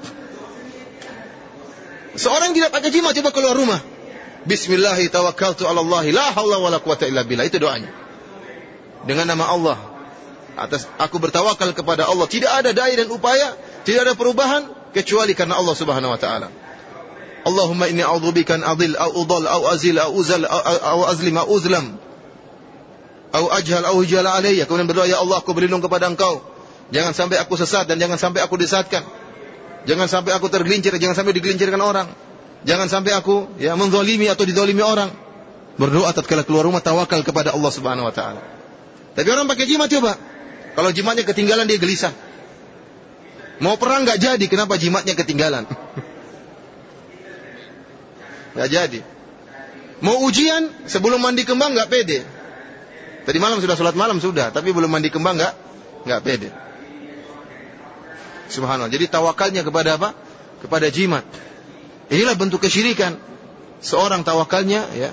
Seorang tidak pakai jimat, coba keluar rumah. Bismillahi tawakkaltu ala Allah, la hawla wa la quwata illa billah. Itu doanya. Dengan nama Allah, atas aku bertawakal kepada Allah. Tidak ada daya dan upaya, tidak ada perubahan kecuali karena Allah Subhanahu wa taala. Allahumma inni a'udzubika an adil au udal au azil au uzal au azlim au uzlam au ajhal au hujal alayya. Kemudian berdoa, ya Allah, aku berlindung kepada Engkau. Jangan sampai aku sesat dan jangan sampai aku disesatkan. Jangan sampai aku tergelincir, jangan sampai digelincirkan orang. Jangan sampai aku ya menzalimi atau didolimi orang. Berdoa tatkala keluar rumah tawakal kepada Allah Subhanahu wa taala. Tapi orang pakai jimat coba. Kalau jimatnya ketinggalan dia gelisah. Mau perang nggak jadi, kenapa jimatnya ketinggalan? Nggak jadi. Mau ujian sebelum mandi kembang nggak pede. Tadi malam sudah sholat malam sudah, tapi belum mandi kembang nggak nggak pede. Subhanallah. Jadi tawakalnya kepada apa? Kepada jimat. Inilah bentuk kesyirikan. Seorang tawakalnya ya.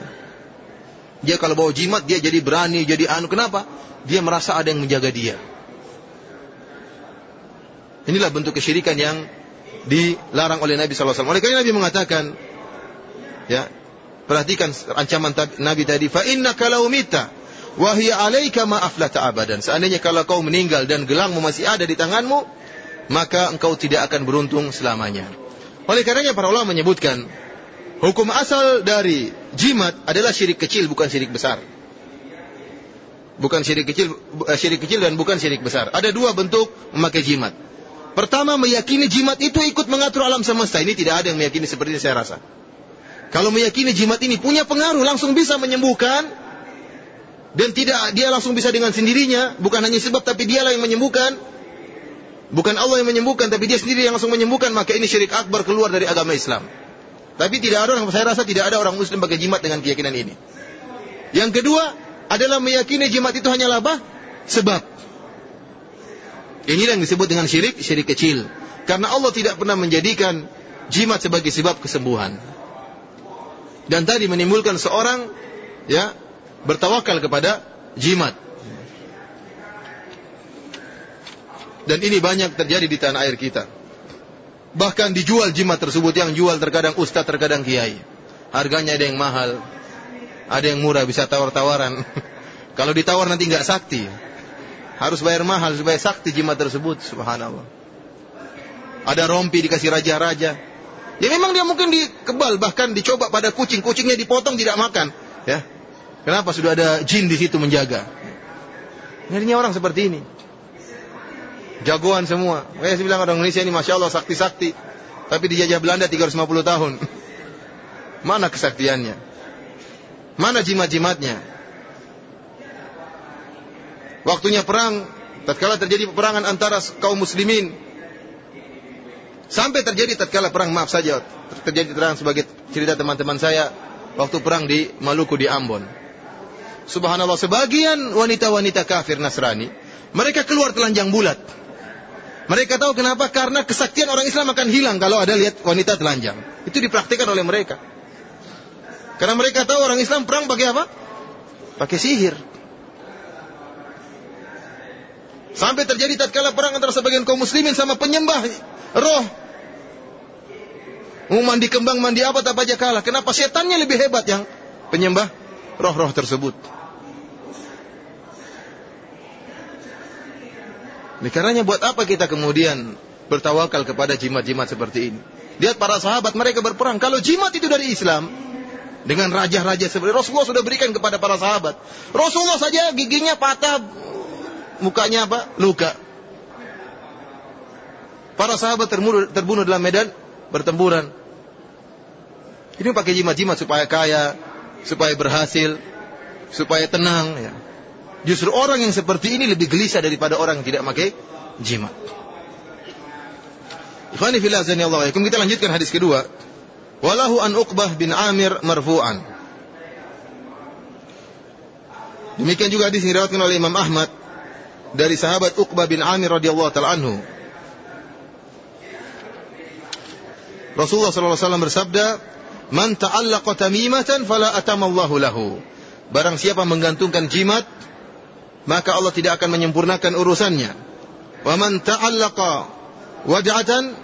Dia kalau bawa jimat dia jadi berani, jadi anu. Kenapa? Dia merasa ada yang menjaga dia. Inilah bentuk kesyirikan yang dilarang oleh Nabi SAW. Oleh karena Nabi mengatakan, ya, perhatikan ancaman Nabi tadi, fa inna kalau mita wahia alaika ma aflata abadan. Seandainya kalau kau meninggal dan gelangmu masih ada di tanganmu, maka engkau tidak akan beruntung selamanya. Oleh karenanya para ulama menyebutkan hukum asal dari jimat adalah syirik kecil bukan syirik besar. Bukan syirik kecil, eh, syirik kecil dan bukan syirik besar. Ada dua bentuk memakai jimat. Pertama meyakini jimat itu ikut mengatur alam semesta. Ini tidak ada yang meyakini seperti ini saya rasa. Kalau meyakini jimat ini punya pengaruh langsung bisa menyembuhkan dan tidak dia langsung bisa dengan sendirinya, bukan hanya sebab tapi dialah yang menyembuhkan. Bukan Allah yang menyembuhkan tapi dia sendiri yang langsung menyembuhkan, maka ini syirik akbar keluar dari agama Islam. Tapi tidak ada orang saya rasa tidak ada orang muslim pakai jimat dengan keyakinan ini. Yang kedua adalah meyakini jimat itu hanyalah apa? Sebab. Inilah yang disebut dengan syirik, syirik kecil. Karena Allah tidak pernah menjadikan jimat sebagai sebab kesembuhan. Dan tadi menimbulkan seorang ya bertawakal kepada jimat. Dan ini banyak terjadi di tanah air kita. Bahkan dijual jimat tersebut yang jual terkadang ustaz, terkadang kiai. Harganya ada yang mahal, ada yang murah, bisa tawar-tawaran. Kalau ditawar nanti nggak sakti. Harus bayar mahal supaya sakti jimat tersebut. Subhanallah. Ada rompi dikasih raja-raja. Ya memang dia mungkin dikebal bahkan dicoba pada kucing, kucingnya dipotong tidak makan, ya. Kenapa sudah ada jin di situ menjaga? Akhirnya orang seperti ini. Jagoan semua. Saya bilang orang Indonesia ini Masya Allah sakti-sakti. Tapi dijajah Belanda 350 tahun. Mana kesaktiannya? Mana jimat-jimatnya? Waktunya perang, tatkala terjadi peperangan antara kaum muslimin. Sampai terjadi tatkala perang, maaf saja, terjadi terang sebagai cerita teman-teman saya waktu perang di Maluku di Ambon. Subhanallah, sebagian wanita-wanita kafir Nasrani, mereka keluar telanjang bulat. Mereka tahu kenapa? Karena kesaktian orang Islam akan hilang kalau ada lihat wanita telanjang. Itu dipraktikkan oleh mereka. Karena mereka tahu orang Islam perang pakai apa? Pakai sihir. Sampai terjadi tatkala perang antara sebagian kaum muslimin sama penyembah roh. Mau mandi kembang, mandi apa tak aja kalah. Kenapa setannya lebih hebat yang penyembah roh-roh tersebut? Ini karenanya buat apa kita kemudian bertawakal kepada jimat-jimat seperti ini? Lihat para sahabat mereka berperang. Kalau jimat itu dari Islam, dengan raja-raja seperti Rasulullah sudah berikan kepada para sahabat. Rasulullah saja giginya patah, mukanya apa? Luka. Para sahabat terbunuh, terbunuh dalam medan bertempuran. Ini pakai jimat-jimat supaya kaya, supaya berhasil, supaya tenang. Ya. Justru orang yang seperti ini lebih gelisah daripada orang yang tidak pakai jimat. Ikhwani fillah Allah. Kita lanjutkan hadis kedua. Walahu an Uqbah bin Amir marfu'an. Demikian juga hadis diriwayatkan oleh Imam Ahmad dari sahabat Uqbah bin Amir radhiyallahu taala anhu. Rasulullah sallallahu alaihi wasallam bersabda, "Man ta'allaqa tamimatan fala atamallahu lahu." Barang siapa menggantungkan jimat, maka Allah tidak akan menyempurnakan urusannya. Wa man ta'allaqa wad'atan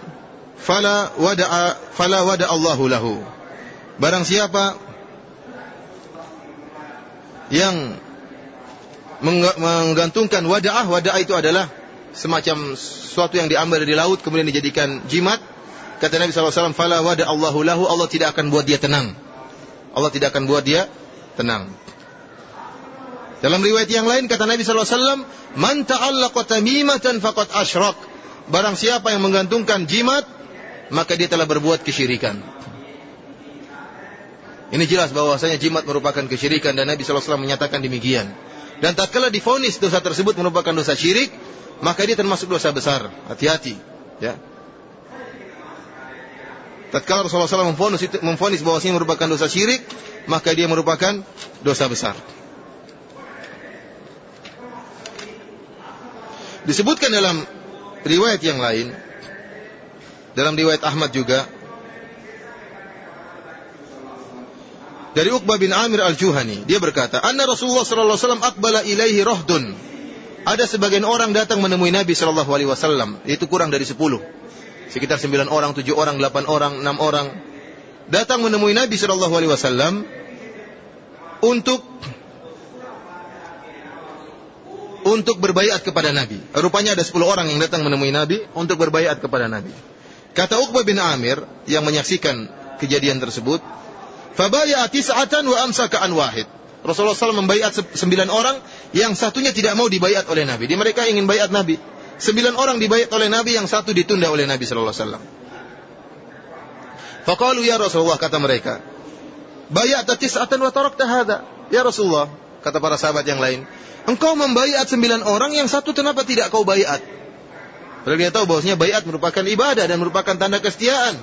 fala wada'a fala wada Allahu lahu. Barang siapa yang menggantungkan wadaah, wadaah itu adalah semacam sesuatu yang diambil dari laut kemudian dijadikan jimat. Kata Nabi SAW, Fala wada Allahu lahu, Allah tidak akan buat dia tenang. Allah tidak akan buat dia tenang. Dalam riwayat yang lain kata Nabi SAW, Man ta'allaqa tamimatan faqad asyrak. Barang siapa yang menggantungkan jimat, maka dia telah berbuat kesyirikan. Ini jelas bahwasanya jimat merupakan kesyirikan dan Nabi SAW menyatakan demikian. Dan tak kala difonis dosa tersebut merupakan dosa syirik, maka dia termasuk dosa besar. Hati-hati. Ya. Tatkala Rasulullah SAW memfonis, memfonis bahwasanya merupakan dosa syirik, maka dia merupakan dosa besar. Disebutkan dalam riwayat yang lain, dalam riwayat Ahmad juga, dari Uqbah bin Amir al-Juhani. Dia berkata, Anna Rasulullah sallallahu alaihi wasallam akbala ilaihi rohdun. Ada sebagian orang datang menemui Nabi sallallahu alaihi wasallam, itu kurang dari sepuluh. Sekitar sembilan orang, tujuh orang, delapan orang, enam orang. Datang menemui Nabi sallallahu alaihi wasallam untuk untuk berbaiat kepada Nabi. Rupanya ada sepuluh orang yang datang menemui Nabi untuk berbaiat kepada Nabi. Kata Uqbah bin Amir yang menyaksikan kejadian tersebut, Fabaya'a tis'atan wa amsaka an wahid. Rasulullah SAW membaiat sembilan orang, yang satunya tidak mau dibaiat oleh Nabi. Di mereka ingin baiat Nabi. Sembilan orang dibaiat oleh Nabi, yang satu ditunda oleh Nabi Sallallahu Alaihi Wasallam. Fakalu ya Rasulullah kata mereka, bayat tis'atan wa tarakta hadha. Ya Rasulullah, kata para sahabat yang lain, engkau membaiat sembilan orang, yang satu kenapa tidak kau baiat? Padahal dia tahu bahwasanya bayat merupakan ibadah dan merupakan tanda kesetiaan.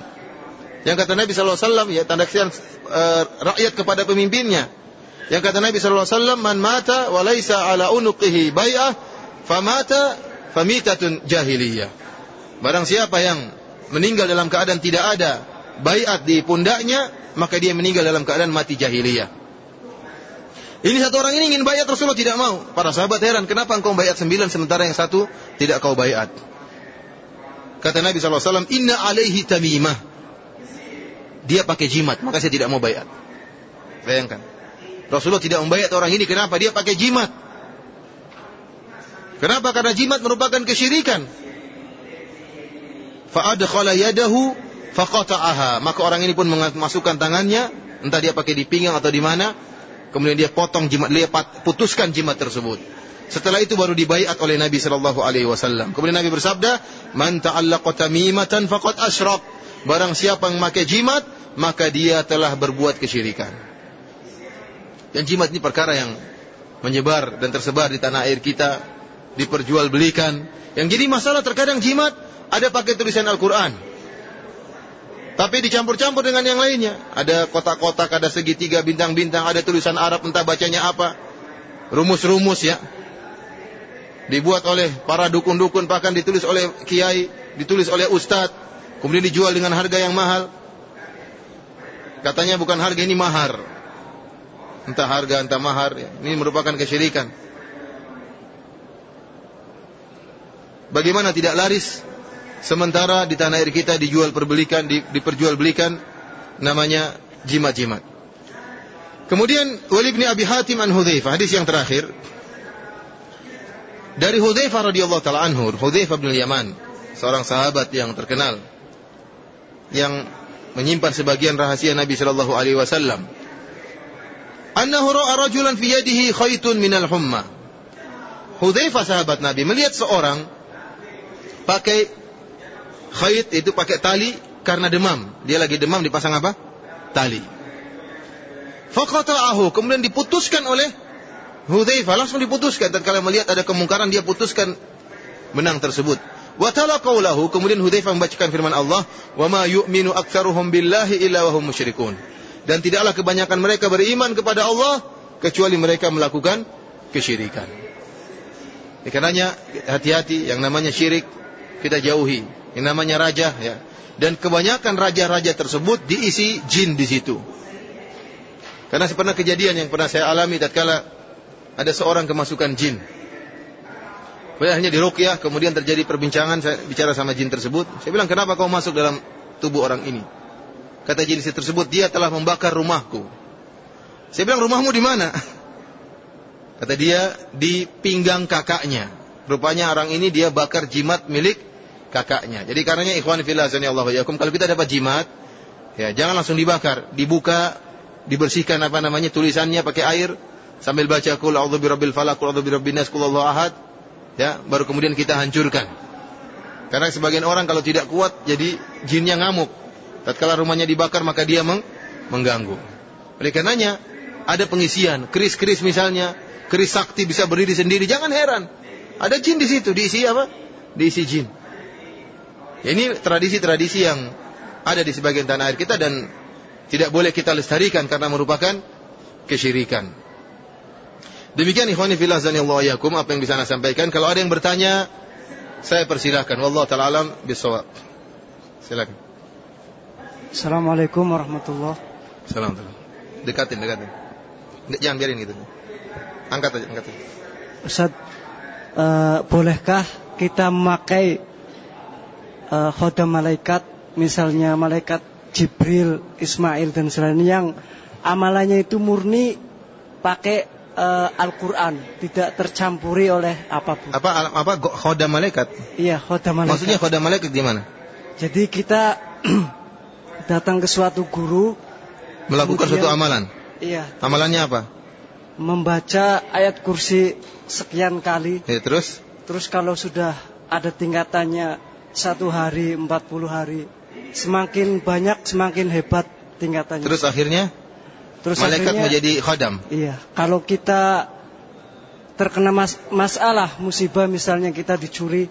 Yang kata Nabi SAW, ya tanda kesetiaan uh, rakyat kepada pemimpinnya. Yang kata Nabi SAW, Man mata walaysa ala unuqihi bay'ah, famata famitatun jahiliyah. Barang siapa yang meninggal dalam keadaan tidak ada bayat di pundaknya, maka dia meninggal dalam keadaan mati jahiliyah. Ini satu orang ini ingin bayat Rasulullah tidak mau. Para sahabat heran, kenapa engkau bayat sembilan sementara yang satu tidak kau bayat? Kata Nabi SAW, Inna alaihi tamimah dia pakai jimat, maka saya tidak mau bayat. Bayangkan. Rasulullah tidak membayat orang ini, kenapa? Dia pakai jimat. Kenapa? Karena jimat merupakan kesyirikan. Fa'adkhala yadahu faqata'aha. Maka orang ini pun memasukkan tangannya, entah dia pakai di pinggang atau di mana, kemudian dia potong jimat, dia putuskan jimat tersebut. Setelah itu baru dibayat oleh Nabi sallallahu alaihi wasallam. Kemudian Nabi bersabda, "Man ta'allaqa tamimatan faqad asyrak." Barang siapa yang memakai jimat, maka dia telah berbuat kesyirikan. Dan jimat ini perkara yang menyebar dan tersebar di tanah air kita, diperjualbelikan. Yang jadi masalah terkadang jimat ada pakai tulisan Al-Quran. Tapi dicampur-campur dengan yang lainnya. Ada kotak-kotak, ada segitiga, bintang-bintang, ada tulisan Arab, entah bacanya apa. Rumus-rumus ya. Dibuat oleh para dukun-dukun, bahkan ditulis oleh kiai, ditulis oleh ustadz kemudian dijual dengan harga yang mahal. Katanya bukan harga ini mahar. Entah harga, entah mahar. Ini merupakan kesyirikan. Bagaimana tidak laris sementara di tanah air kita dijual perbelikan, diperjualbelikan namanya jimat-jimat. Kemudian Walid bin Abi Hatim an Hudzaifah, hadis yang terakhir. Dari Hudzaifah radhiyallahu taala anhu, Hudzaifah bin Yaman, seorang sahabat yang terkenal yang menyimpan sebagian rahasia Nabi Shallallahu Alaihi Wasallam. Annahu ra'a rajulan fi yadihi khaytun minal humma. Hudzaifah sahabat Nabi melihat seorang pakai khayt itu pakai tali karena demam. Dia lagi demam dipasang apa? Tali. Faqata'ahu kemudian diputuskan oleh Hudzaifah langsung diputuskan dan kalau melihat ada kemungkaran dia putuskan benang tersebut. Wa tala qawlahu, kemudian Hudzaifah membacakan firman Allah, "Wa ma yu'minu aktsaruhum billahi illa wa hum musyrikun." Dan tidaklah kebanyakan mereka beriman kepada Allah kecuali mereka melakukan kesyirikan. Ini karenanya hati-hati yang namanya syirik kita jauhi. Yang namanya raja ya. Dan kebanyakan raja-raja tersebut diisi jin di situ. Karena pernah kejadian yang pernah saya alami tatkala ada seorang kemasukan jin. Akhirnya diruqyah, kemudian terjadi perbincangan, saya bicara sama jin tersebut. Saya bilang, kenapa kau masuk dalam tubuh orang ini? Kata jin tersebut, dia telah membakar rumahku. Saya bilang, rumahmu di mana? Kata dia, di pinggang kakaknya. Rupanya orang ini dia bakar jimat milik kakaknya. Jadi karenanya ikhwan fillah Allah yakum kalau kita dapat jimat ya jangan langsung dibakar, dibuka, dibersihkan apa namanya tulisannya pakai air sambil baca qul a'udzu birabbil falaq, qul a'udzu birabbin nas, qul ahad ya baru kemudian kita hancurkan. Karena sebagian orang kalau tidak kuat jadi jinnya ngamuk. Tatkala rumahnya dibakar maka dia meng mengganggu. Oleh karenanya ada pengisian, keris-keris misalnya, keris sakti bisa berdiri sendiri, jangan heran. Ada jin di situ, diisi apa? Diisi jin. Ya, ini tradisi-tradisi yang ada di sebagian tanah air kita dan tidak boleh kita lestarikan karena merupakan kesyirikan. Demikian ikhwani fillah zanillahu yakum apa yang bisa saya sampaikan. Kalau ada yang bertanya, saya persilahkan. Wallahu taala alam bisawab. Silakan. Assalamualaikum warahmatullahi Assalamualaikum. Dekatin, dekatin. Jangan biarin gitu. Angkat aja, angkat aja. Ustaz, uh, bolehkah kita memakai uh, khodam malaikat, misalnya malaikat Jibril, Ismail dan selainnya yang amalannya itu murni pakai uh, Al-Quran, tidak tercampuri oleh apa pun. Apa apa khoda malaikat? Iya, khoda malaikat. Maksudnya khoda malaikat gimana? Jadi kita datang ke suatu guru melakukan kemudian, suatu amalan. Iya. Amalannya apa? Membaca ayat kursi sekian kali. Ya, terus? Terus kalau sudah ada tingkatannya satu hari, empat puluh hari, semakin banyak semakin hebat tingkatannya. Terus akhirnya? Terus malaikat akhirnya, menjadi khodam. Iya, kalau kita terkena mas masalah musibah misalnya kita dicuri,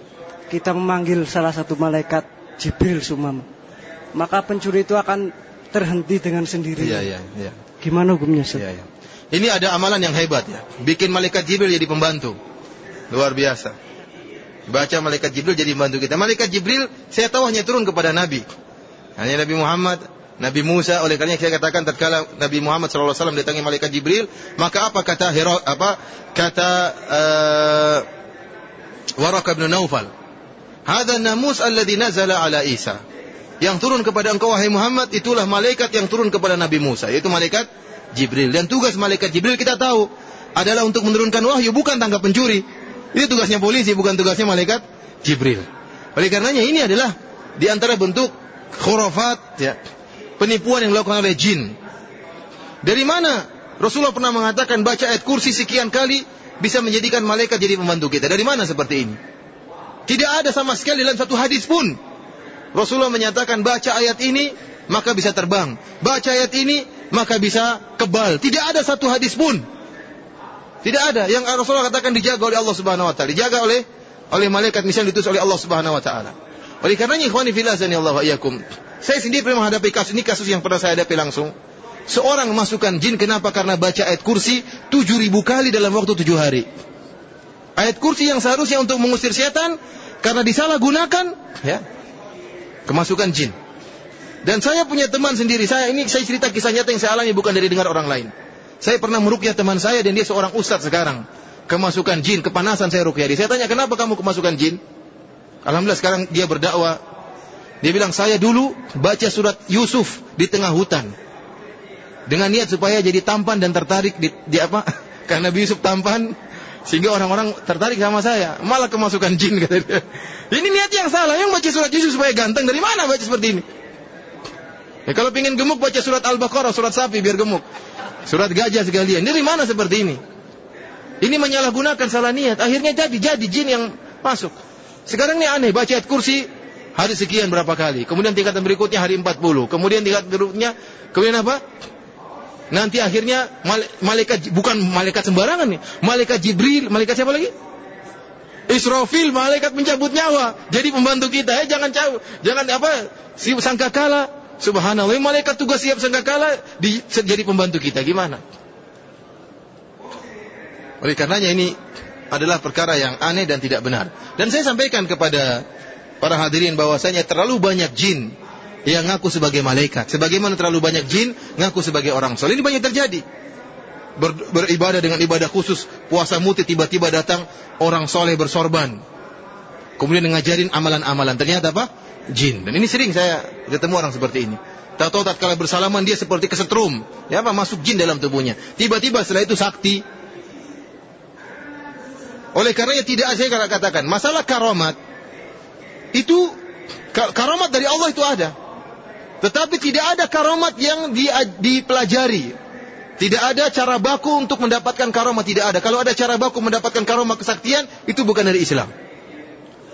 kita memanggil salah satu malaikat Jibril sumama. Maka pencuri itu akan terhenti dengan sendiri. Iya, iya, iya. Gimana hukumnya, Ustaz? Iya, iya. Ini ada amalan yang hebat ya. Bikin malaikat Jibril jadi pembantu. Luar biasa. Baca malaikat Jibril jadi pembantu kita. Malaikat Jibril saya tahu hanya turun kepada Nabi. Hanya Nabi Muhammad Nabi Musa. Oleh karena saya katakan tatkala Nabi Muhammad SAW datangi malaikat Jibril maka apa kata Hero, apa kata uh, Waraq bin Naufal hadha namus alladhi nazala ala Isa. Yang turun kepada engkau wahai Muhammad itulah malaikat yang turun kepada Nabi Musa yaitu malaikat Jibril. Dan tugas malaikat Jibril kita tahu adalah untuk menurunkan wahyu bukan tangkap pencuri itu tugasnya polisi bukan tugasnya malaikat Jibril oleh karenanya ini adalah di antara bentuk khurafat ya penipuan yang dilakukan oleh jin. Dari mana Rasulullah pernah mengatakan baca ayat kursi sekian kali bisa menjadikan malaikat jadi pembantu kita? Dari mana seperti ini? Tidak ada sama sekali dalam satu hadis pun. Rasulullah menyatakan baca ayat ini maka bisa terbang. Baca ayat ini maka bisa kebal. Tidak ada satu hadis pun. Tidak ada yang Rasulullah katakan dijaga oleh Allah Subhanahu wa taala, dijaga oleh oleh malaikat misalnya diutus oleh Allah Subhanahu wa taala. Oleh karenanya ikhwani fillah Allah wa iyyakum. Saya sendiri pernah menghadapi kasus ini kasus yang pernah saya hadapi langsung. Seorang memasukkan jin kenapa? Karena baca ayat kursi tujuh ribu kali dalam waktu tujuh hari. Ayat kursi yang seharusnya untuk mengusir setan karena disalahgunakan, ya, kemasukan jin. Dan saya punya teman sendiri. Saya ini saya cerita kisah nyata yang saya alami bukan dari dengar orang lain. Saya pernah merukyah teman saya dan dia seorang ustadz sekarang. Kemasukan jin, kepanasan saya rukyah. Saya tanya kenapa kamu kemasukan jin? Alhamdulillah sekarang dia berdakwah dia bilang, saya dulu baca surat Yusuf di tengah hutan. Dengan niat supaya jadi tampan dan tertarik di, di apa? Karena Nabi Yusuf tampan, sehingga orang-orang tertarik sama saya. Malah kemasukan jin, kata dia. Ini niat yang salah. Yang baca surat Yusuf supaya ganteng, dari mana baca seperti ini? Ya, kalau ingin gemuk, baca surat Al-Baqarah, surat sapi, biar gemuk. Surat gajah sekalian. Dari mana seperti ini? Ini menyalahgunakan salah niat. Akhirnya jadi, jadi jin yang masuk. Sekarang ini aneh, baca ayat kursi, hari sekian berapa kali. Kemudian tingkatan berikutnya hari 40. Kemudian tingkat berikutnya, kemudian apa? Nanti akhirnya malaikat bukan malaikat sembarangan nih, malaikat Jibril, malaikat siapa lagi? Israfil, malaikat mencabut nyawa. Jadi pembantu kita, ya jangan jauh, jangan apa? Si sangkakala, subhanallah, malaikat tugas siap sangkakala di, jadi pembantu kita. Gimana? Oleh karenanya ini adalah perkara yang aneh dan tidak benar. Dan saya sampaikan kepada para hadirin bahwasanya terlalu banyak jin yang ngaku sebagai malaikat. Sebagaimana terlalu banyak jin ngaku sebagai orang soleh. Ini banyak terjadi. Ber, beribadah dengan ibadah khusus, puasa muti tiba-tiba datang orang soleh bersorban. Kemudian ngajarin amalan-amalan. Ternyata apa? Jin. Dan ini sering saya ketemu orang seperti ini. Tahu-tahu tatkala bersalaman dia seperti kesetrum. Ya apa? Masuk jin dalam tubuhnya. Tiba-tiba setelah itu sakti. Oleh karenanya tidak saya katakan masalah karomat itu karamat dari Allah itu ada. Tetapi tidak ada karamat yang di, dipelajari. Tidak ada cara baku untuk mendapatkan karamat, tidak ada. Kalau ada cara baku mendapatkan karamat kesaktian, itu bukan dari Islam.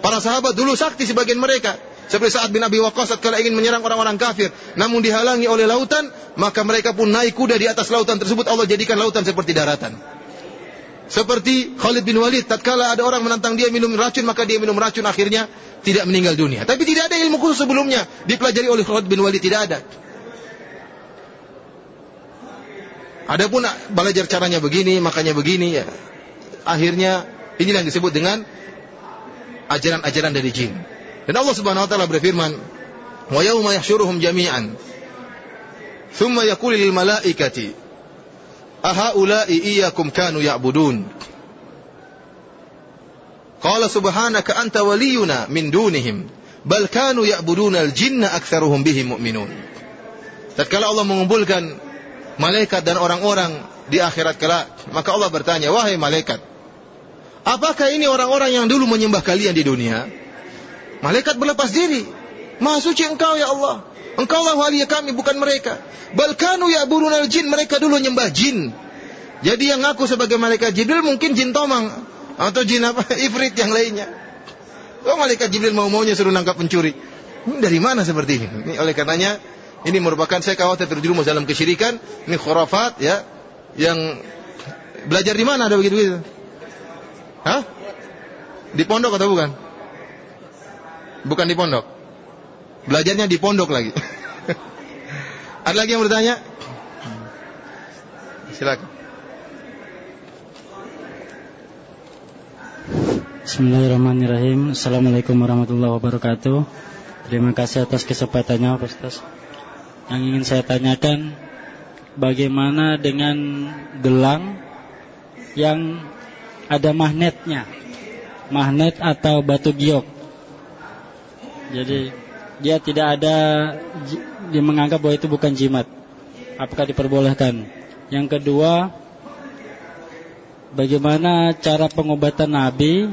Para sahabat dulu sakti sebagian mereka. Seperti saat bin Abi Waqqas kalau ingin menyerang orang-orang kafir, namun dihalangi oleh lautan, maka mereka pun naik kuda di atas lautan tersebut. Allah jadikan lautan seperti daratan. Seperti Khalid bin Walid, tatkala ada orang menantang dia minum racun, maka dia minum racun akhirnya tidak meninggal dunia. Tapi tidak ada ilmu khusus sebelumnya dipelajari oleh Khalid bin Walid, tidak ada. Adapun belajar caranya begini, makanya begini ya. Akhirnya inilah yang disebut dengan ajaran-ajaran dari jin. Dan Allah Subhanahu wa taala berfirman, "Wa yauma yahsyuruhum jami'an, thumma yaqulu lil malaikati, ahaula'i iyyakum kanu ya'budun?" Qala subhanaka anta waliyuna min dunihim, bal kanu ya'buduna al-jinna aktsaruhum bihim mu'minun. Tatkala Allah mengumpulkan malaikat dan orang-orang di akhirat kelak, maka Allah bertanya, "Wahai malaikat, apakah ini orang-orang yang dulu menyembah kalian di dunia?" Malaikat berlepas diri. Maha suci engkau ya Allah. Engkau lah wali kami bukan mereka. Balkanu ya burunal jin. Mereka dulu nyembah jin. Jadi yang ngaku sebagai malaikat Jibril mungkin jin tomang. Atau jin apa? Ifrit yang lainnya. Oh malaikat Jibril mau-maunya suruh nangkap pencuri. Ini dari mana seperti ini? ini oleh karenanya ini merupakan saya khawatir terjerumus dalam kesyirikan. Ini khurafat ya. Yang belajar di mana ada begitu-begitu? Hah? Di pondok atau bukan? Bukan di pondok. Belajarnya di pondok lagi. Ada lagi yang bertanya? Silakan. Bismillahirrahmanirrahim. Assalamualaikum warahmatullahi wabarakatuh. Terima kasih atas kesempatannya, Pak Ustaz. Yang ingin saya tanyakan, bagaimana dengan gelang yang ada magnetnya? Magnet atau batu giok? Jadi dia tidak ada dia menganggap bahwa itu bukan jimat. Apakah diperbolehkan? Yang kedua, bagaimana cara pengobatan Nabi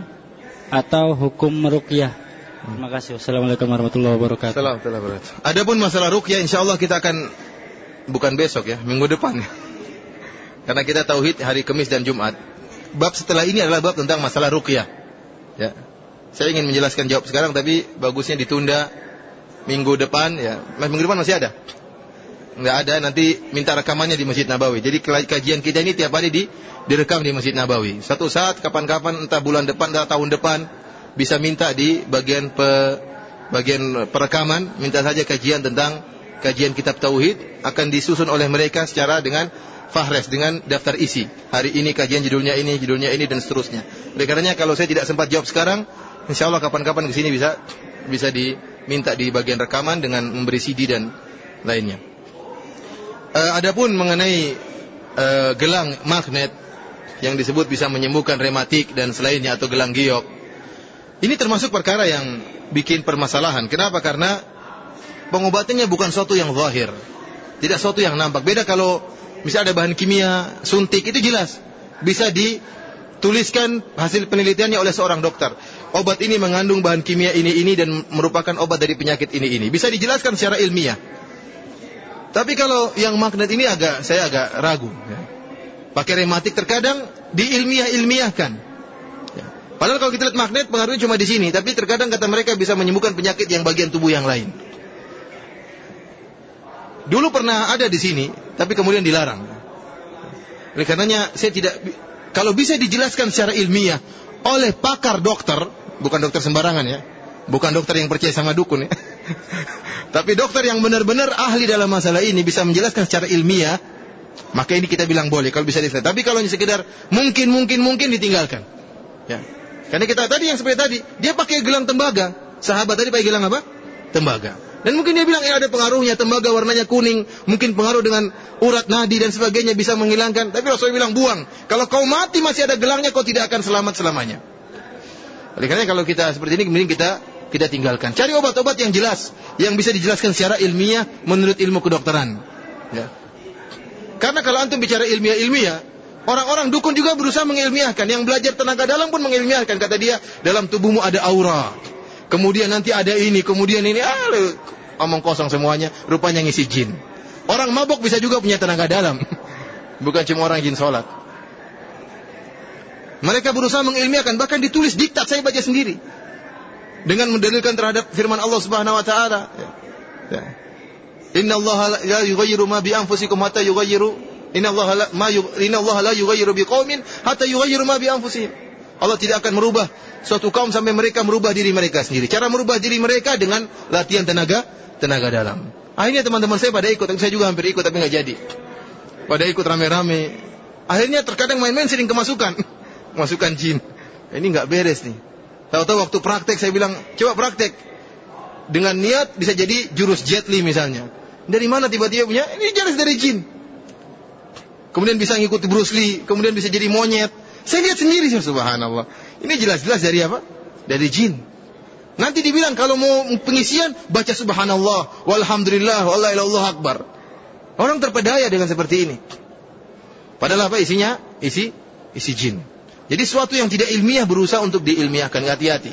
atau hukum meruqyah? Terima kasih. Wassalamualaikum warahmatullahi wabarakatuh. Assalamualaikum Adapun masalah ruqyah insya Allah kita akan bukan besok ya, minggu depan. Karena kita tauhid hari Kamis dan Jumat. Bab setelah ini adalah bab tentang masalah ruqyah. Ya. Saya ingin menjelaskan jawab sekarang tapi bagusnya ditunda minggu depan ya. Minggu depan masih ada? Enggak ada, nanti minta rekamannya di Masjid Nabawi. Jadi kajian kita ini tiap hari di direkam di Masjid Nabawi. Satu saat kapan-kapan entah bulan depan entah tahun depan bisa minta di bagian pe, bagian perekaman, minta saja kajian tentang kajian kitab tauhid akan disusun oleh mereka secara dengan fahres dengan daftar isi. Hari ini kajian judulnya ini, judulnya ini dan seterusnya. Oleh karenanya kalau saya tidak sempat jawab sekarang, Insya Allah kapan-kapan ke sini bisa bisa diminta di bagian rekaman dengan memberi CD dan lainnya. Uh, adapun mengenai uh, gelang magnet yang disebut bisa menyembuhkan rematik dan selainnya atau gelang giok, ini termasuk perkara yang bikin permasalahan. Kenapa? Karena pengobatannya bukan suatu yang zahir, tidak suatu yang nampak. Beda kalau misalnya ada bahan kimia, suntik itu jelas bisa dituliskan hasil penelitiannya oleh seorang dokter obat ini mengandung bahan kimia ini ini dan merupakan obat dari penyakit ini ini. Bisa dijelaskan secara ilmiah. Tapi kalau yang magnet ini agak saya agak ragu. Ya. Pakai rematik terkadang diilmiah-ilmiahkan. Ya. Padahal kalau kita lihat magnet pengaruhnya cuma di sini, tapi terkadang kata mereka bisa menyembuhkan penyakit yang bagian tubuh yang lain. Dulu pernah ada di sini, tapi kemudian dilarang. Oleh karenanya saya tidak kalau bisa dijelaskan secara ilmiah oleh pakar dokter, bukan dokter sembarangan ya. Bukan dokter yang percaya sama dukun ya. Tapi dokter yang benar-benar ahli dalam masalah ini bisa menjelaskan secara ilmiah, maka ini kita bilang boleh kalau bisa diselesaikan. Tapi kalau hanya sekedar mungkin mungkin mungkin ditinggalkan. Ya. Karena kita tadi yang seperti tadi, dia pakai gelang tembaga. Sahabat tadi pakai gelang apa? Tembaga. Dan mungkin dia bilang ya ada pengaruhnya tembaga warnanya kuning, mungkin pengaruh dengan urat nadi dan sebagainya bisa menghilangkan. Tapi Rasulullah bilang buang. Kalau kau mati masih ada gelangnya, kau tidak akan selamat selamanya. Oleh karena kalau kita seperti ini, kemudian kita kita tinggalkan. Cari obat-obat yang jelas, yang bisa dijelaskan secara ilmiah menurut ilmu kedokteran. Ya. Karena kalau antum bicara ilmiah-ilmiah, orang-orang dukun juga berusaha mengilmiahkan. Yang belajar tenaga dalam pun mengilmiahkan. Kata dia, dalam tubuhmu ada aura. Kemudian nanti ada ini, kemudian ini, ah, omong kosong semuanya, rupanya ngisi jin. Orang mabuk bisa juga punya tenaga dalam. Bukan cuma orang jin sholat. Mereka berusaha mengilmiahkan, bahkan ditulis diktat, saya baca sendiri. Dengan mendalilkan terhadap firman Allah Subhanahu wa taala. Ya. Inna Allah la yughayyiru ma bi anfusikum hatta yughayyiru Inna Allah la ma yugh- Inna Allah hatta yughayyiru ma bi anfusihim. Allah tidak akan merubah suatu kaum sampai mereka merubah diri mereka sendiri. Cara merubah diri mereka dengan latihan tenaga tenaga dalam. Akhirnya teman-teman saya pada ikut, saya juga hampir ikut tapi nggak jadi. Pada ikut rame-rame. Akhirnya terkadang main-main sering kemasukan. Kemasukan jin. Ini nggak beres nih. Tahu-tahu waktu praktek saya bilang, coba praktek. Dengan niat bisa jadi jurus Jet Li misalnya. Dari mana tiba-tiba punya? Ini jelas dari jin. Kemudian bisa ngikuti Bruce Lee, kemudian bisa jadi monyet. Saya lihat sendiri subhanallah. Ini jelas-jelas dari apa? Dari jin. Nanti dibilang kalau mau pengisian baca subhanallah, walhamdulillah, wallah ilallah akbar. Orang terpedaya dengan seperti ini. Padahal apa isinya? Isi isi jin. Jadi sesuatu yang tidak ilmiah berusaha untuk diilmiahkan, hati-hati.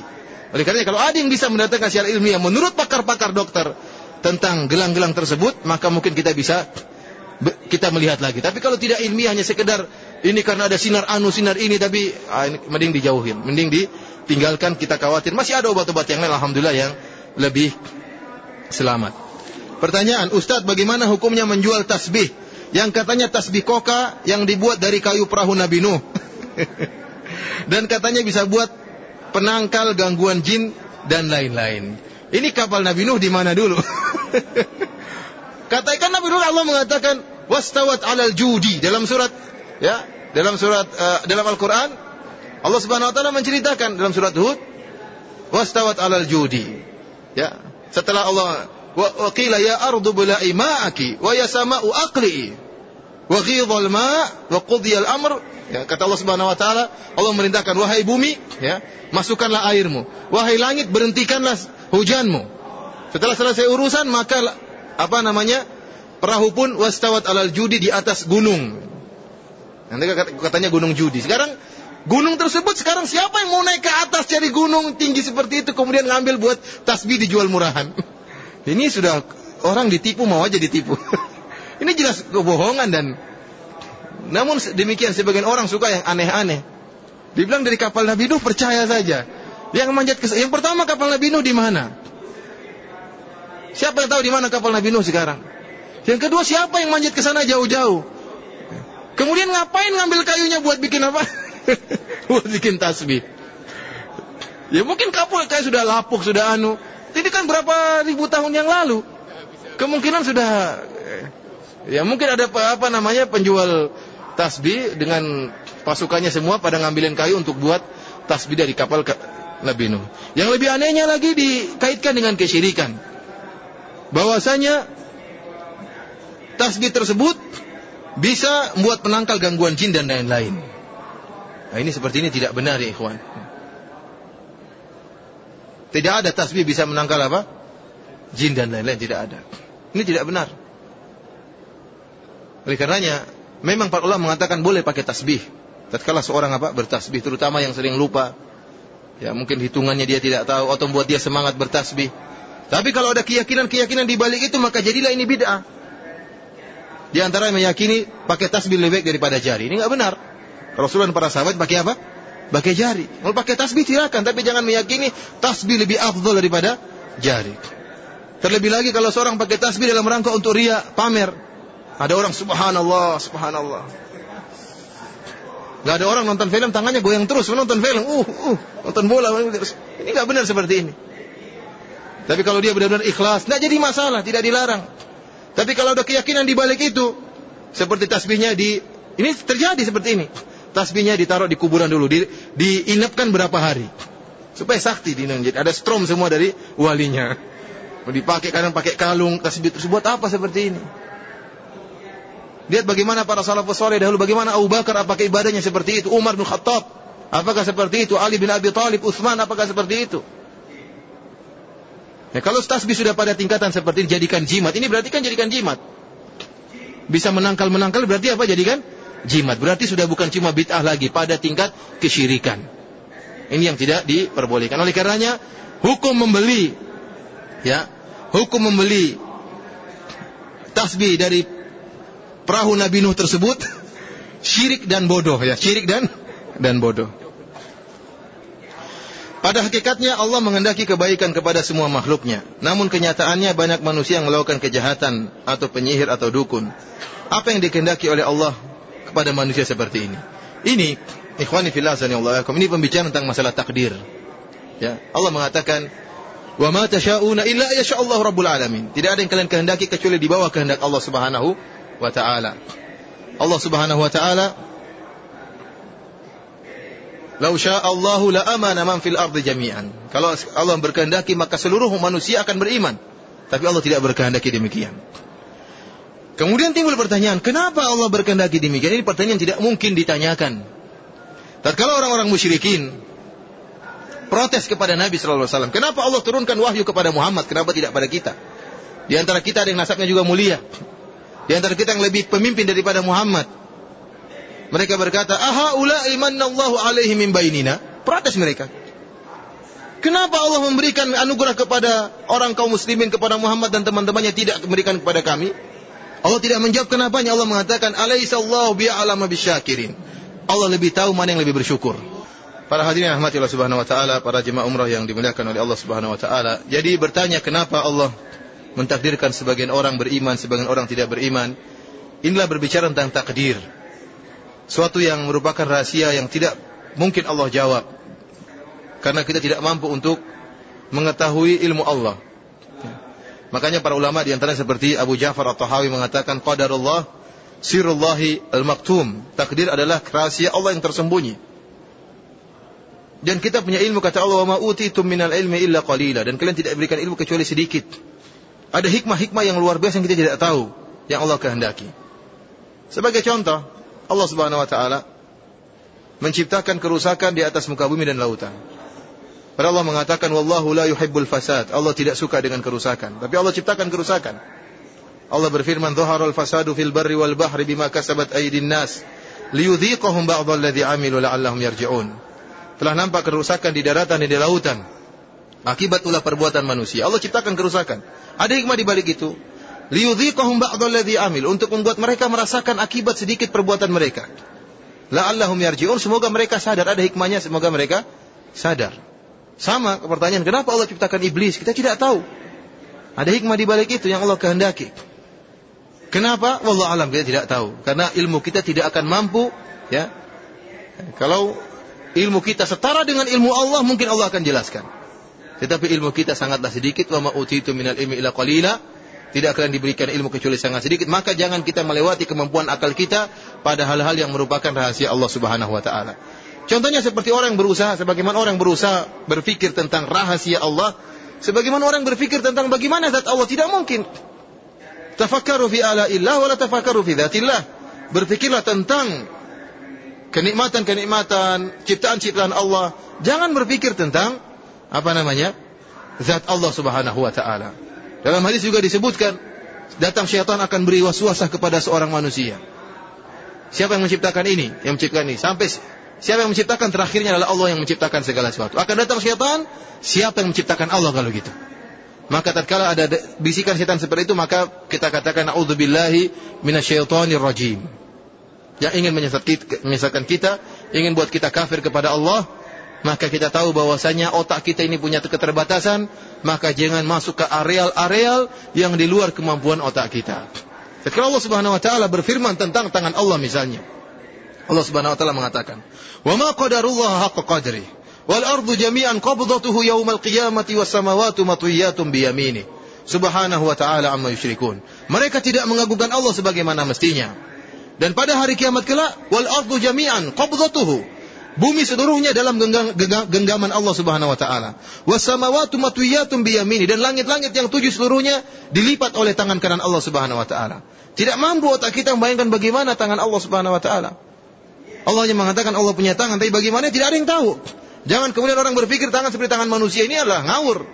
Oleh karena kalau ada yang bisa mendatangkan secara ilmiah menurut pakar-pakar dokter tentang gelang-gelang tersebut, maka mungkin kita bisa kita melihat lagi. Tapi kalau tidak ilmiah hanya sekedar ini karena ada sinar anu, sinar ini tapi ah, ini, mending dijauhin, mending ditinggalkan kita khawatir. Masih ada obat-obat yang lain alhamdulillah yang lebih selamat. Pertanyaan, Ustadz bagaimana hukumnya menjual tasbih yang katanya tasbih koka yang dibuat dari kayu perahu Nabi Nuh? Dan katanya bisa buat penangkal gangguan jin dan lain-lain. Ini kapal Nabi Nuh di mana dulu? Katakan Nabi Nuh Allah mengatakan wastawat alal judi dalam surat ya dalam surat uh, dalam Al-Qur'an Allah Subhanahu wa taala menceritakan dalam surat Hud wastawat alal judi. Ya, setelah Allah wa qila ya ardu bula'i ma'aki wa ya sama'u aqli'i wa ghidhal ma' wa qudiya al-amr ya, kata Allah Subhanahu wa taala Allah merintahkan wahai bumi ya masukkanlah airmu. Wahai langit berhentikanlah hujanmu. Setelah selesai urusan maka apa namanya? Perahu pun wastawat alal judi di atas gunung nanti kat- katanya gunung judi. Sekarang gunung tersebut sekarang siapa yang mau naik ke atas cari gunung tinggi seperti itu kemudian ngambil buat tasbih dijual murahan? Ini sudah orang ditipu mau aja ditipu. Ini jelas kebohongan dan namun demikian sebagian orang suka yang aneh-aneh. Dibilang dari kapal Nabi Nuh percaya saja. Yang manjat ke yang pertama kapal Nabi Nuh di mana? Siapa yang tahu di mana kapal Nabi Nuh sekarang? Yang kedua, siapa yang manjat ke sana jauh-jauh? Kemudian ngapain ngambil kayunya buat bikin apa? buat bikin tasbih. Ya mungkin kapal kayak sudah lapuk, sudah anu. Ini kan berapa ribu tahun yang lalu. Kemungkinan sudah ya mungkin ada apa, apa namanya penjual tasbih dengan pasukannya semua pada ngambilin kayu untuk buat tasbih dari kapal ke Nabi Nuh. Yang lebih anehnya lagi dikaitkan dengan kesyirikan bahwasanya tasbih tersebut bisa membuat penangkal gangguan jin dan lain-lain. Nah, ini seperti ini tidak benar ya ikhwan. Tidak ada tasbih bisa menangkal apa? Jin dan lain-lain tidak ada. Ini tidak benar. Oleh karenanya, memang para ulama mengatakan boleh pakai tasbih. Tatkala seorang apa bertasbih, terutama yang sering lupa, ya mungkin hitungannya dia tidak tahu atau membuat dia semangat bertasbih. Tapi kalau ada keyakinan-keyakinan di balik itu maka jadilah ini bid'ah. Di antara yang meyakini pakai tasbih lebih baik daripada jari. Ini nggak benar. Rasulullah dan para sahabat pakai apa? Pakai jari. Mau pakai tasbih silakan, tapi jangan meyakini tasbih lebih afdol daripada jari. Terlebih lagi kalau seorang pakai tasbih dalam rangka untuk ria, pamer. Ada orang subhanallah, subhanallah. Gak ada orang nonton film tangannya goyang terus menonton film. Uh, uh, nonton bola. Ini nggak benar seperti ini. Tapi kalau dia benar-benar ikhlas, tidak jadi masalah, tidak dilarang. Tapi kalau ada keyakinan di balik itu, seperti tasbihnya di, ini terjadi seperti ini. Tasbihnya ditaruh di kuburan dulu, di, diinapkan berapa hari. Supaya sakti di Ada strom semua dari walinya. Dipakai kadang pakai kalung, tasbih tersebut apa seperti ini. Lihat bagaimana para salafus soleh dahulu, bagaimana Abu Bakar apakah ibadahnya seperti itu, Umar bin Khattab, apakah seperti itu, Ali bin Abi Thalib, Utsman apakah seperti itu. Ya, kalau tasbih sudah pada tingkatan seperti ini jadikan jimat, ini berarti kan jadikan jimat. Bisa menangkal-menangkal berarti apa jadikan jimat. Berarti sudah bukan cuma bid'ah lagi pada tingkat kesyirikan. Ini yang tidak diperbolehkan. Oleh karenanya hukum membeli ya, hukum membeli tasbih dari perahu Nabi Nuh tersebut syirik dan bodoh ya, syirik dan dan bodoh. Pada hakikatnya Allah menghendaki kebaikan kepada semua makhluknya. Namun kenyataannya banyak manusia yang melakukan kejahatan atau penyihir atau dukun. Apa yang dikehendaki oleh Allah kepada manusia seperti ini? Ini ikhwani fillah Allah ini pembicaraan tentang masalah takdir. Ya, Allah mengatakan Wa ma tasyauna illa yasha rabbul alamin. Tidak ada yang kalian kehendaki kecuali di bawah kehendak Allah Subhanahu wa taala. Allah Subhanahu wa taala Lau Allahu la amana man fil ardi jami'an. Kalau Allah berkehendaki maka seluruh manusia akan beriman. Tapi Allah tidak berkehendaki demikian. Kemudian timbul pertanyaan, kenapa Allah berkehendaki demikian? Ini pertanyaan tidak mungkin ditanyakan. Tatkala orang-orang musyrikin protes kepada Nabi sallallahu alaihi wasallam, kenapa Allah turunkan wahyu kepada Muhammad, kenapa tidak pada kita? Di antara kita ada yang nasabnya juga mulia. Di antara kita yang lebih pemimpin daripada Muhammad. Mereka berkata, "Aha ulai manallahu alaihi min bainina." Protes mereka. Kenapa Allah memberikan anugerah kepada orang kaum muslimin kepada Muhammad dan teman-temannya tidak memberikan kepada kami? Allah tidak menjawab kenapanya. Allah mengatakan, "Alaihissallahu bi'alama bisyakirin." Allah lebih tahu mana yang lebih bersyukur. Para hadirin rahmati Allah Subhanahu wa taala, para jemaah umrah yang dimuliakan oleh Allah Subhanahu wa taala. Jadi bertanya kenapa Allah mentakdirkan sebagian orang beriman, sebagian orang tidak beriman. Inilah berbicara tentang takdir suatu yang merupakan rahasia yang tidak mungkin Allah jawab karena kita tidak mampu untuk mengetahui ilmu Allah. Makanya para ulama di antara seperti Abu Ja'far At-Tahawi mengatakan qadarullah sirullahi al-maktum. Takdir adalah rahasia Allah yang tersembunyi. Dan kita punya ilmu kata Allah wa ma utitum minal ilmi illa qalila dan kalian tidak berikan ilmu kecuali sedikit. Ada hikmah-hikmah yang luar biasa yang kita tidak tahu yang Allah kehendaki. Sebagai contoh, Allah Subhanahu wa taala menciptakan kerusakan di atas muka bumi dan lautan. Padahal Allah mengatakan wallahu la yuhibbul fasad. Allah tidak suka dengan kerusakan, tapi Allah ciptakan kerusakan. Allah berfirman, "Dhaharal fasadu fil barri wal bahri bima kasabat aydin nas liyudhiqahum ba'dha alladhi 'amilu la'allahum yarji'un." Telah nampak kerusakan di daratan dan di lautan akibat ulah perbuatan manusia. Allah ciptakan kerusakan. Ada hikmah di balik itu liyudhiqahum ba'dalladzi amil untuk membuat mereka merasakan akibat sedikit perbuatan mereka. La'allahum yarji'un semoga mereka sadar ada hikmahnya semoga mereka sadar. Sama pertanyaan kenapa Allah ciptakan iblis? Kita tidak tahu. Ada hikmah di balik itu yang Allah kehendaki. Kenapa? Wallah alam kita tidak tahu. Karena ilmu kita tidak akan mampu ya. Kalau ilmu kita setara dengan ilmu Allah mungkin Allah akan jelaskan. Tetapi ilmu kita sangatlah sedikit wa ma utitu minal ilmi ila qalila tidak akan diberikan ilmu kecuali sangat sedikit, maka jangan kita melewati kemampuan akal kita pada hal-hal yang merupakan rahasia Allah Subhanahu wa taala. Contohnya seperti orang berusaha, sebagaimana orang berusaha berpikir tentang rahasia Allah, sebagaimana orang berpikir tentang bagaimana zat Allah tidak mungkin. Tafakkaru fi ala illah wa la tafakkaru fi dzatillah. Berpikirlah tentang kenikmatan-kenikmatan ciptaan-ciptaan Allah. Jangan berpikir tentang apa namanya? zat Allah Subhanahu wa taala. Dalam hadis juga disebutkan, datang syaitan akan beri waswasah kepada seorang manusia. Siapa yang menciptakan ini? Yang menciptakan ini. Sampai siapa yang menciptakan terakhirnya adalah Allah yang menciptakan segala sesuatu. Akan datang syaitan, siapa yang menciptakan Allah kalau gitu? Maka tatkala ada bisikan syaitan seperti itu, maka kita katakan naudzubillahi minasyaitonir rajim. Yang ingin menyesatkan kita, ingin buat kita kafir kepada Allah, maka kita tahu bahwasanya otak kita ini punya keterbatasan, maka jangan masuk ke areal-areal yang di luar kemampuan otak kita. Ketika Allah Subhanahu wa taala berfirman tentang tangan Allah misalnya. Allah Subhanahu wa taala mengatakan, "Wa ma qadarullah haqqa qadri, wal ardu jami'an qabdatuhu yaumal qiyamati was samawati matwiyatun bi yamini." Subhanahu wa taala amma yusyrikun. Mereka tidak mengagungkan Allah sebagaimana mestinya. Dan pada hari kiamat kelak, wal ardu jami'an qabdatuhu Bumi seluruhnya dalam genggang, genggaman Allah Subhanahu wa taala. Wasamawatu matwiyatun biyamini dan langit-langit yang tujuh seluruhnya dilipat oleh tangan kanan Allah Subhanahu wa taala. Tidak mampu otak kita membayangkan bagaimana tangan Allah Subhanahu wa taala. Allah hanya mengatakan Allah punya tangan, tapi bagaimana tidak ada yang tahu. Jangan kemudian orang berpikir tangan seperti tangan manusia ini adalah ngawur.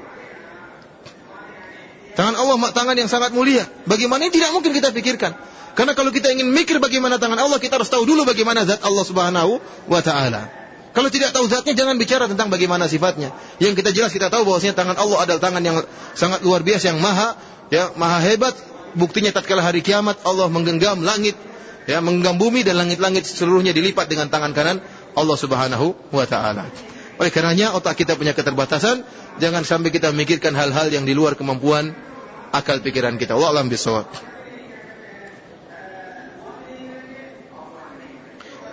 Tangan Allah tangan yang sangat mulia. Bagaimana tidak mungkin kita pikirkan. Karena kalau kita ingin mikir bagaimana tangan Allah, kita harus tahu dulu bagaimana zat Allah Subhanahu wa taala. Kalau tidak tahu zatnya jangan bicara tentang bagaimana sifatnya. Yang kita jelas kita tahu bahwasanya tangan Allah adalah tangan yang sangat luar biasa yang maha ya maha hebat. Buktinya tatkala hari kiamat Allah menggenggam langit ya menggenggam bumi dan langit-langit seluruhnya dilipat dengan tangan kanan Allah Subhanahu wa taala. Oleh karenanya otak kita punya keterbatasan, jangan sampai kita memikirkan hal-hal yang di luar kemampuan akal pikiran kita. Allah alam.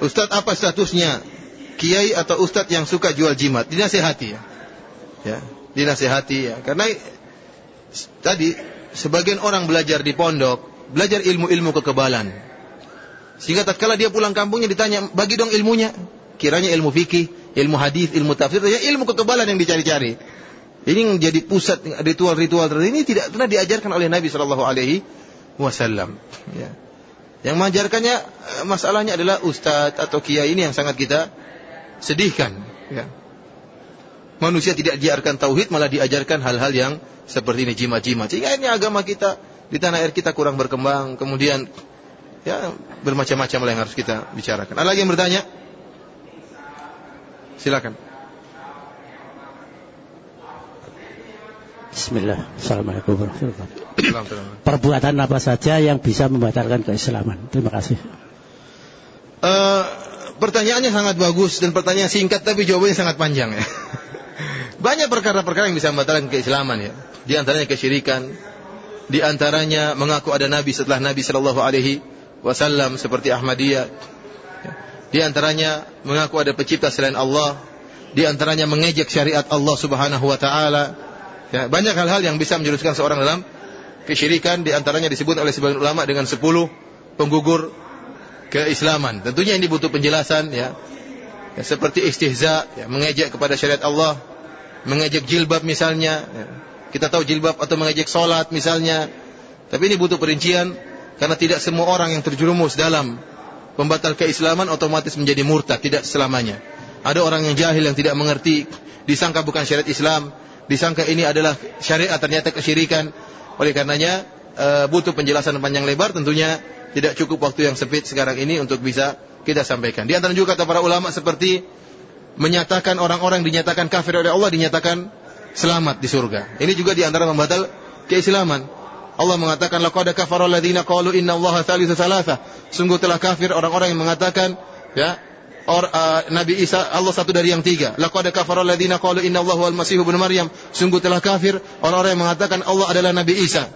Ustadz apa statusnya? Kiai atau ustadz yang suka jual jimat? Dinasehati ya. Ya, dinasehati ya. Karena tadi sebagian orang belajar di pondok, belajar ilmu-ilmu kekebalan. Sehingga tatkala dia pulang kampungnya ditanya, "Bagi dong ilmunya." Kiranya ilmu fikih, ilmu hadis, ilmu tafsir, ya ilmu kekebalan yang dicari-cari. Ini menjadi pusat ritual-ritual tertentu ini tidak pernah diajarkan oleh Nabi Shallallahu Alaihi Wasallam. Ya. Yang mengajarkannya eh, masalahnya adalah ustadz atau kiai ini yang sangat kita sedihkan. Ya. Manusia tidak diajarkan tauhid malah diajarkan hal-hal yang seperti ini jimat-jimat. Sehingga ini agama kita di tanah air kita kurang berkembang. Kemudian ya bermacam-macam yang harus kita bicarakan. Ada lagi yang bertanya? Silakan. Bismillah. Assalamualaikum warahmatullahi wabarakatuh. Perbuatan apa saja yang bisa membatalkan keislaman? Terima kasih. Uh, pertanyaannya sangat bagus dan pertanyaan singkat tapi jawabannya sangat panjang ya. Banyak perkara-perkara yang bisa membatalkan keislaman ya. Di antaranya kesyirikan, di antaranya mengaku ada nabi setelah Nabi Shallallahu alaihi wasallam seperti Ahmadiyah. Di antaranya mengaku ada pencipta selain Allah, di antaranya mengejek syariat Allah Subhanahu wa taala, Ya, banyak hal-hal yang bisa menjerumuskan seorang dalam kesyirikan di antaranya disebut oleh sebagian ulama dengan 10 penggugur keislaman. Tentunya ini butuh penjelasan ya. ya seperti istihza, ya, mengejek kepada syariat Allah, mengejek jilbab misalnya. Ya. Kita tahu jilbab atau mengejek solat misalnya. Tapi ini butuh perincian karena tidak semua orang yang terjerumus dalam pembatal keislaman otomatis menjadi murtad, tidak selamanya. Ada orang yang jahil yang tidak mengerti, disangka bukan syariat Islam, disangka ini adalah syariat ternyata kesyirikan. Oleh karenanya e, butuh penjelasan panjang lebar tentunya tidak cukup waktu yang sempit sekarang ini untuk bisa kita sampaikan. Di antara juga kata para ulama seperti menyatakan orang-orang dinyatakan kafir oleh Allah dinyatakan selamat di surga. Ini juga di antara membatal keislaman. Allah mengatakan laqad kafara alladziina qalu inna Allaha thalithu thalatha. Sungguh telah kafir orang-orang yang mengatakan ya or, uh, Nabi Isa Allah satu dari yang tiga. Laqad kafara alladziina qalu inna Allah wal Masih ibnu Maryam. Sungguh telah kafir orang-orang yang mengatakan Allah adalah Nabi Isa.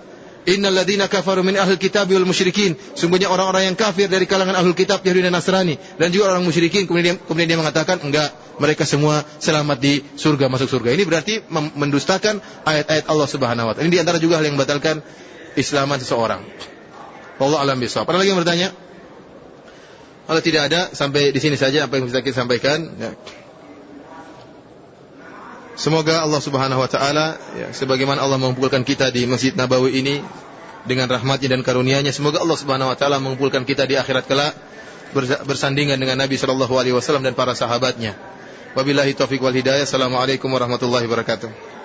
Innal ladzina kafaru min ahli kitab wal musyrikin. Sungguhnya orang-orang yang kafir dari kalangan ahli kitab Yahudi dan Nasrani dan juga orang musyrikin kemudian dia, kemudian dia mengatakan enggak mereka semua selamat di surga masuk surga. Ini berarti mendustakan ayat-ayat Allah Subhanahu wa taala. Ini di antara juga hal yang membatalkan Islaman seseorang. Allah alam bisawab. Ada lagi yang bertanya? Kalau tidak ada, sampai di sini saja apa yang bisa kita sampaikan. Ya. Semoga Allah Subhanahu wa taala ya, sebagaimana Allah mengumpulkan kita di Masjid Nabawi ini dengan rahmatnya dan karunia-Nya, semoga Allah Subhanahu wa taala mengumpulkan kita di akhirat kelak bersandingan dengan Nabi sallallahu alaihi wasallam dan para sahabatnya. Wabillahi taufik wal hidayah. Assalamualaikum warahmatullahi wabarakatuh.